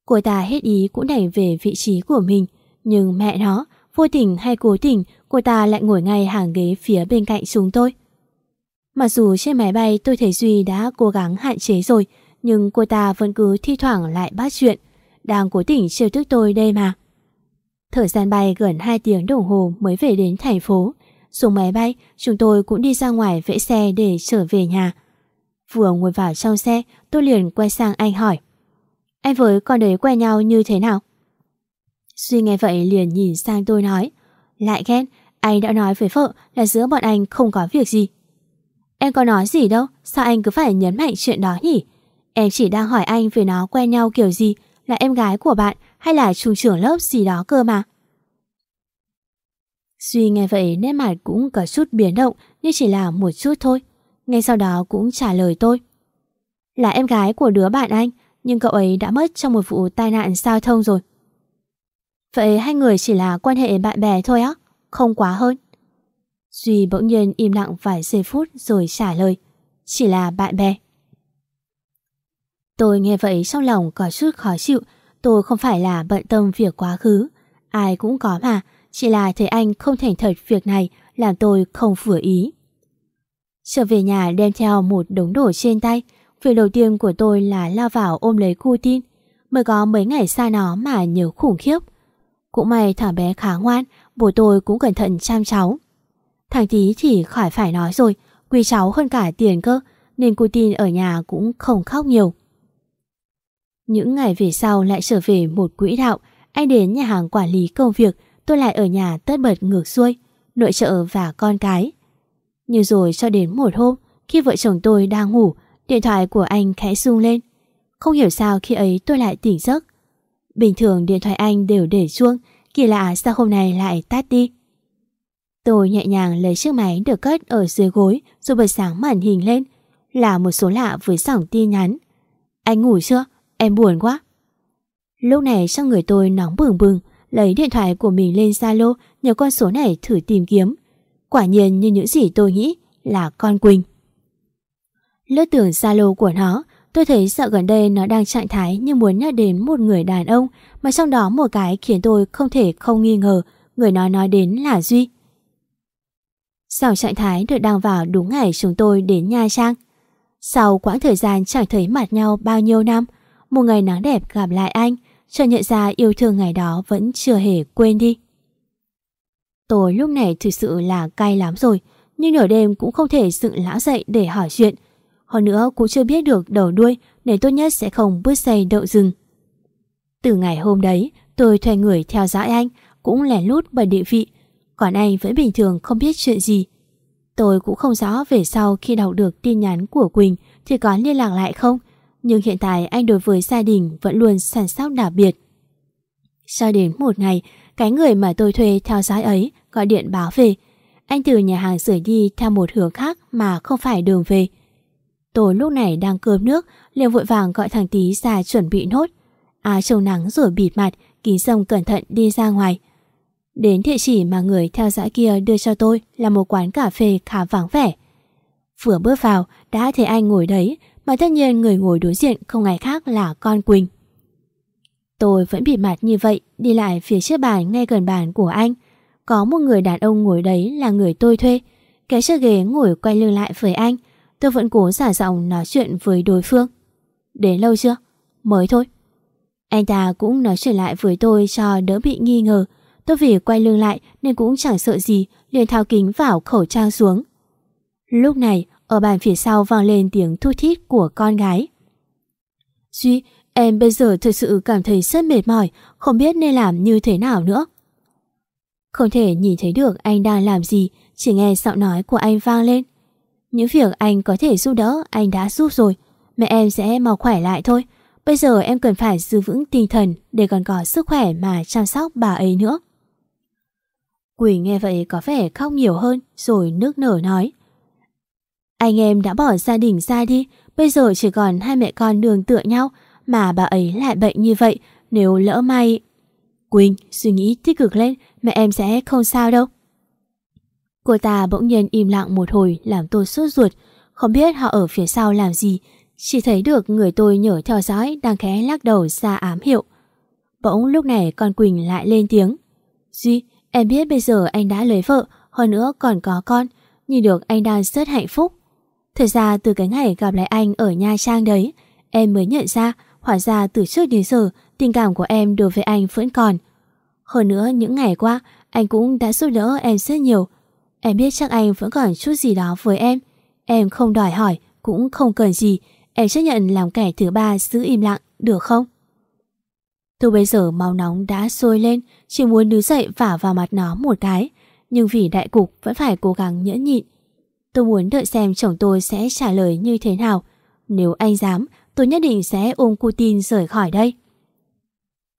Cô ta hết ý cũng đẩy về vị trí của mình, nhưng mẹ nó, vô tình hay cố tình, cô ta lại ngồi ngay hàng ghế phía bên cạnh chúng tôi. Mặc dù trên máy bay tôi thấy Duy đã cố gắng hạn chế rồi, nhưng cô ta vẫn cứ thi thoảng lại bắt chuyện, đang cố tình trêu tức tôi đây mà. Thời gian bay gần 2 tiếng đồng hồ mới về đến thành phố. Xuống máy bay, chúng tôi cũng đi ra ngoài vẽ xe để trở về nhà. Vừa ngồi vào trong xe, tôi liền quay sang anh hỏi. Anh với con đấy quen nhau như thế nào? Duy nghe vậy liền nhìn sang tôi nói. Lại ghen, anh đã nói với vợ là giữa bọn anh không có việc gì. Em có nói gì đâu, sao anh cứ phải nhấn mạnh chuyện đó nhỉ? Em chỉ đang hỏi anh về nó quen nhau kiểu gì, là em gái của bạn hay là trung trưởng lớp gì đó cơ mà. Duy nghe vậy nét mặt cũng có chút biến động nhưng chỉ là một chút thôi. Ngay sau đó cũng trả lời tôi. Là em gái của đứa bạn anh, nhưng cậu ấy đã mất trong một vụ tai nạn giao thông rồi. Vậy hai người chỉ là quan hệ bạn bè thôi á, không quá hơn. Duy bỗng nhiên im lặng vài giây phút rồi trả lời. Chỉ là bạn bè. Tôi nghe vậy trong lòng có chút khó chịu. Tôi không phải là bận tâm việc quá khứ. Ai cũng có mà. Chỉ là thấy anh không thành thật việc này làm tôi không vừa ý. Trở về nhà đem theo một đống đồ trên tay. Việc đầu tiên của tôi là lao vào ôm lấy cu tin. Mới có mấy ngày xa nó mà nhớ khủng khiếp. Cũng may thằng bé khá ngoan, bố tôi cũng cẩn thận chăm cháu. Thằng tí thì khỏi phải nói rồi, quý cháu hơn cả tiền cơ, nên cu tin ở nhà cũng không khóc nhiều. Những ngày về sau lại trở về một quỹ đạo, anh đến nhà hàng quản lý công việc, tôi lại ở nhà tất bật ngược xuôi, nội trợ và con cái. Nhưng rồi cho đến một hôm, khi vợ chồng tôi đang ngủ, điện thoại của anh khẽ rung lên. Không hiểu sao khi ấy tôi lại tỉnh giấc. Bình thường điện thoại anh đều để chuông, kỳ lạ sao hôm nay lại tắt đi. Tôi nhẹ nhàng lấy chiếc máy được cất ở dưới gối rồi bật sáng màn hình lên. Là một số lạ với dòng tin nhắn. Anh ngủ chưa? Em buồn quá. Lúc này trong người tôi nóng bừng bừng, lấy điện thoại của mình lên Zalo nhờ con số này thử tìm kiếm. Quả nhiên như những gì tôi nghĩ là con Quỳnh. Lướt tưởng Zalo của nó, tôi thấy sợ gần đây nó đang trạng thái như muốn nhắc đến một người đàn ông mà trong đó một cái khiến tôi không thể không nghi ngờ người nó nói đến là Duy. Dòng trạng thái được đăng vào đúng ngày chúng tôi đến Nha Trang. Sau quãng thời gian chẳng thấy mặt nhau bao nhiêu năm, một ngày nắng đẹp gặp lại anh, cho nhận ra yêu thương ngày đó vẫn chưa hề quên đi. Tôi lúc này thực sự là cay lắm rồi, nhưng nửa đêm cũng không thể dựng lão dậy để hỏi chuyện. Hơn nữa cũng chưa biết được đầu đuôi nên tốt nhất sẽ không bước xe đậu rừng. Từ ngày hôm đấy, tôi thuê người theo dõi anh, cũng lẻ lút bật địa vị, còn anh vẫn bình thường không biết chuyện gì. Tôi cũng không rõ về sau khi đọc được tin nhắn của Quỳnh thì có liên lạc lại không, nhưng hiện tại anh đối với gia đình vẫn luôn sẵn sóc đặc biệt. cho đến một ngày, cái người mà tôi thuê theo dõi ấy gọi điện báo về. Anh từ nhà hàng rời đi theo một hướng khác mà không phải đường về. Tôi lúc này đang cơm nước, liền vội vàng gọi thằng tí ra chuẩn bị nốt. Áo trông nắng rồi bịt mặt, kính sông cẩn thận đi ra ngoài. Đến địa chỉ mà người theo dõi kia đưa cho tôi là một quán cà phê khá vắng vẻ. Vừa bước vào, đã thấy anh ngồi đấy, mà tất nhiên người ngồi đối diện không ai khác là con Quỳnh. Tôi vẫn bị mặt như vậy, đi lại phía trước bàn ngay gần bàn của anh. Có một người đàn ông ngồi đấy là người tôi thuê. Cái chiếc ghế ngồi quay lưng lại với anh. Tôi vẫn cố giả giọng nói chuyện với đối phương. Đến lâu chưa? Mới thôi. Anh ta cũng nói chuyện lại với tôi cho đỡ bị nghi ngờ. Tôi vì quay lưng lại nên cũng chẳng sợ gì, liền tháo kính vào khẩu trang xuống. Lúc này, ở bàn phía sau vang lên tiếng thu thít của con gái. Duy, em bây giờ thực sự cảm thấy rất mệt mỏi, không biết nên làm như thế nào nữa. Không thể nhìn thấy được anh đang làm gì, chỉ nghe giọng nói của anh vang lên. Những việc anh có thể giúp đỡ anh đã giúp rồi. Mẹ em sẽ mau khỏe lại thôi. Bây giờ em cần phải giữ vững tinh thần để còn có sức khỏe mà chăm sóc bà ấy nữa. Quỳnh nghe vậy có vẻ khóc nhiều hơn rồi nước nở nói. Anh em đã bỏ gia đình ra đi, bây giờ chỉ còn hai mẹ con đường tựa nhau mà bà ấy lại bệnh như vậy nếu lỡ may... Quỳnh, suy nghĩ tích cực lên, mẹ em sẽ không sao đâu. Cô ta bỗng nhiên im lặng một hồi làm tôi sốt ruột, không biết họ ở phía sau làm gì, chỉ thấy được người tôi nhở theo dõi đang khẽ lắc đầu ra ám hiệu. Bỗng lúc này con Quỳnh lại lên tiếng. Duy, em biết bây giờ anh đã lấy vợ, hơn nữa còn có con, nhìn được anh đang rất hạnh phúc. Thật ra từ cái ngày gặp lại anh ở Nha Trang đấy, em mới nhận ra, hóa ra từ trước đến giờ tình cảm của em đối với anh vẫn còn. Hơn nữa những ngày qua, anh cũng đã giúp đỡ em rất nhiều. Em biết chắc anh vẫn còn chút gì đó với em. Em không đòi hỏi, cũng không cần gì, Em chấp nhận làm kẻ thứ ba giữ im lặng, được không? Tôi bây giờ máu nóng đã sôi lên, chỉ muốn đứng dậy vả vào mặt nó một cái. Nhưng vì đại cục vẫn phải cố gắng nhẫn nhịn. Tôi muốn đợi xem chồng tôi sẽ trả lời như thế nào. Nếu anh dám, tôi nhất định sẽ ôm Putin rời khỏi đây.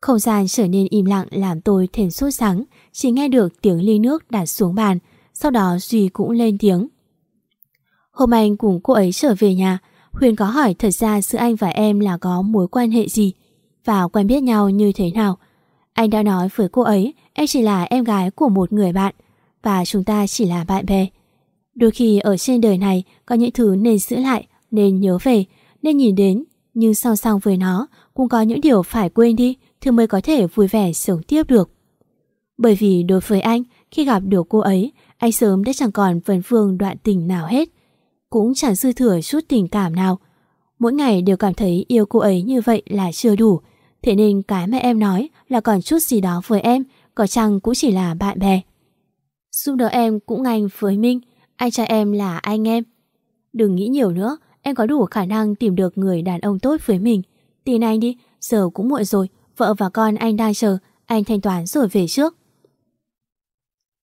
Không gian trở nên im lặng làm tôi thêm sốt sắng, chỉ nghe được tiếng ly nước đặt xuống bàn, sau đó Duy cũng lên tiếng. Hôm anh cùng cô ấy trở về nhà, Huyền có hỏi thật ra giữa anh và em là có mối quan hệ gì và quen biết nhau như thế nào. Anh đã nói với cô ấy em chỉ là em gái của một người bạn và chúng ta chỉ là bạn bè. Đôi khi ở trên đời này có những thứ nên giữ lại, nên nhớ về, nên nhìn đến, nhưng song song với nó cũng có những điều phải quên đi thì mới có thể vui vẻ sống tiếp được. Bởi vì đối với anh, khi gặp được cô ấy, anh sớm đã chẳng còn vần vương đoạn tình nào hết cũng chẳng dư thừa chút tình cảm nào. Mỗi ngày đều cảm thấy yêu cô ấy như vậy là chưa đủ. Thế nên cái mà em nói là còn chút gì đó với em, có chăng cũng chỉ là bạn bè. Giúp đỡ em cũng anh với Minh, anh trai em là anh em. Đừng nghĩ nhiều nữa, em có đủ khả năng tìm được người đàn ông tốt với mình. Tin anh đi, giờ cũng muộn rồi, vợ và con anh đang chờ, anh thanh toán rồi về trước.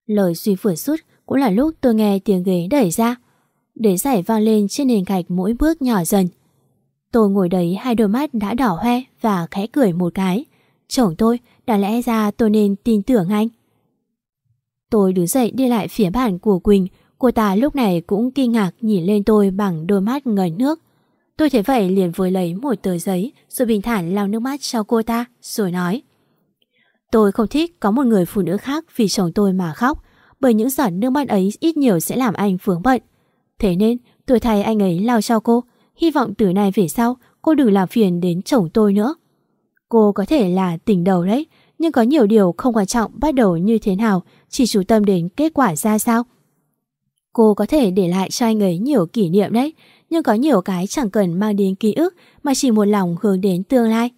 Lời suy vừa suốt cũng là lúc tôi nghe tiếng ghế đẩy ra để giải vang lên trên nền gạch mỗi bước nhỏ dần. Tôi ngồi đấy hai đôi mắt đã đỏ hoe và khẽ cười một cái. Chồng tôi, đã lẽ ra tôi nên tin tưởng anh. Tôi đứng dậy đi lại phía bàn của Quỳnh, cô ta lúc này cũng kinh ngạc nhìn lên tôi bằng đôi mắt ngời nước. Tôi thấy vậy liền vừa lấy một tờ giấy rồi bình thản lau nước mắt cho cô ta, rồi nói. Tôi không thích có một người phụ nữ khác vì chồng tôi mà khóc, bởi những giọt nước mắt ấy ít nhiều sẽ làm anh vướng bận. Thế nên tôi thay anh ấy lao cho cô Hy vọng từ nay về sau Cô đừng làm phiền đến chồng tôi nữa Cô có thể là tỉnh đầu đấy Nhưng có nhiều điều không quan trọng bắt đầu như thế nào Chỉ chú tâm đến kết quả ra sao Cô có thể để lại cho anh ấy nhiều kỷ niệm đấy Nhưng có nhiều cái chẳng cần mang đến ký ức Mà chỉ một lòng hướng đến tương lai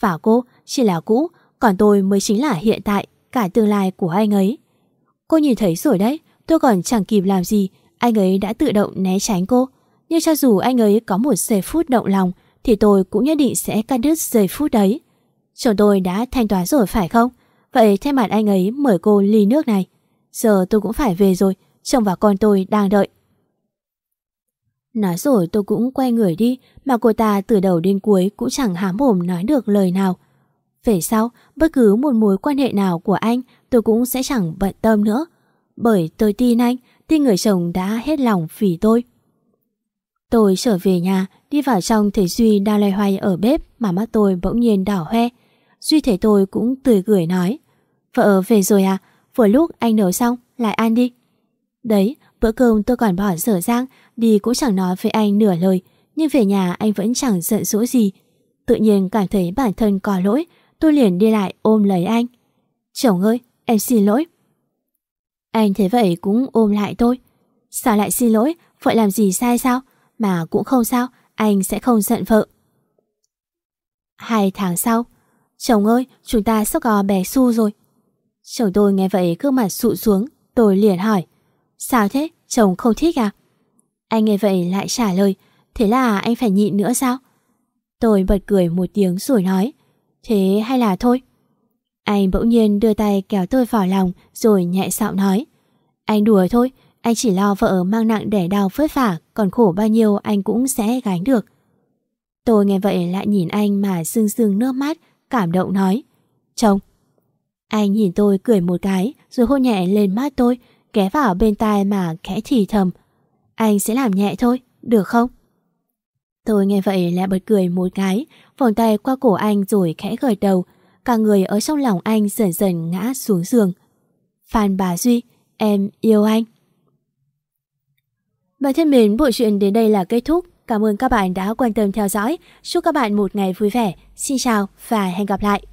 Và cô chỉ là cũ Còn tôi mới chính là hiện tại Cả tương lai của anh ấy Cô nhìn thấy rồi đấy Tôi còn chẳng kịp làm gì anh ấy đã tự động né tránh cô. Nhưng cho dù anh ấy có một giây phút động lòng thì tôi cũng nhất định sẽ cắt đứt giây phút đấy. Chồng tôi đã thanh toán rồi phải không? Vậy thay mặt anh ấy mời cô ly nước này. Giờ tôi cũng phải về rồi, chồng và con tôi đang đợi. Nói rồi tôi cũng quay người đi mà cô ta từ đầu đến cuối cũng chẳng hám mồm nói được lời nào. Về sau, bất cứ một mối quan hệ nào của anh tôi cũng sẽ chẳng bận tâm nữa. Bởi tôi tin anh, tin người chồng đã hết lòng vì tôi. Tôi trở về nhà, đi vào trong thấy Duy đang loay hoay ở bếp mà mắt tôi bỗng nhiên đỏ hoe. Duy thấy tôi cũng tươi cười nói. Vợ về rồi à? Vừa lúc anh nấu xong, lại ăn đi. Đấy, bữa cơm tôi còn bỏ dở dang, đi cũng chẳng nói với anh nửa lời, nhưng về nhà anh vẫn chẳng giận dỗi gì. Tự nhiên cảm thấy bản thân có lỗi, tôi liền đi lại ôm lấy anh. Chồng ơi, em xin lỗi. Anh thấy vậy cũng ôm lại tôi. Sao lại xin lỗi, vợ làm gì sai sao? Mà cũng không sao, anh sẽ không giận vợ. Hai tháng sau, chồng ơi, chúng ta sắp có bé Su rồi. Chồng tôi nghe vậy gương mặt sụ xuống, tôi liền hỏi. Sao thế, chồng không thích à? Anh nghe vậy lại trả lời, thế là anh phải nhịn nữa sao? Tôi bật cười một tiếng rồi nói, thế hay là thôi? Anh bỗng nhiên đưa tay kéo tôi vào lòng rồi nhẹ giọng nói. Anh đùa thôi, Anh chỉ lo vợ mang nặng đẻ đau vất vả, còn khổ bao nhiêu anh cũng sẽ gánh được. Tôi nghe vậy lại nhìn anh mà sưng sưng nước mắt, cảm động nói. Chồng. Anh nhìn tôi cười một cái rồi hôn nhẹ lên mắt tôi, ghé vào bên tai mà khẽ thì thầm. Anh sẽ làm nhẹ thôi, được không? Tôi nghe vậy lại bật cười một cái, vòng tay qua cổ anh rồi khẽ gật đầu. Cả người ở trong lòng anh dần dần ngã xuống giường. Phan Bà Duy, em yêu anh. Bạn thân mến, bộ truyện đến đây là kết thúc. Cảm ơn các bạn đã quan tâm theo dõi. Chúc các bạn một ngày vui vẻ. Xin chào và hẹn gặp lại.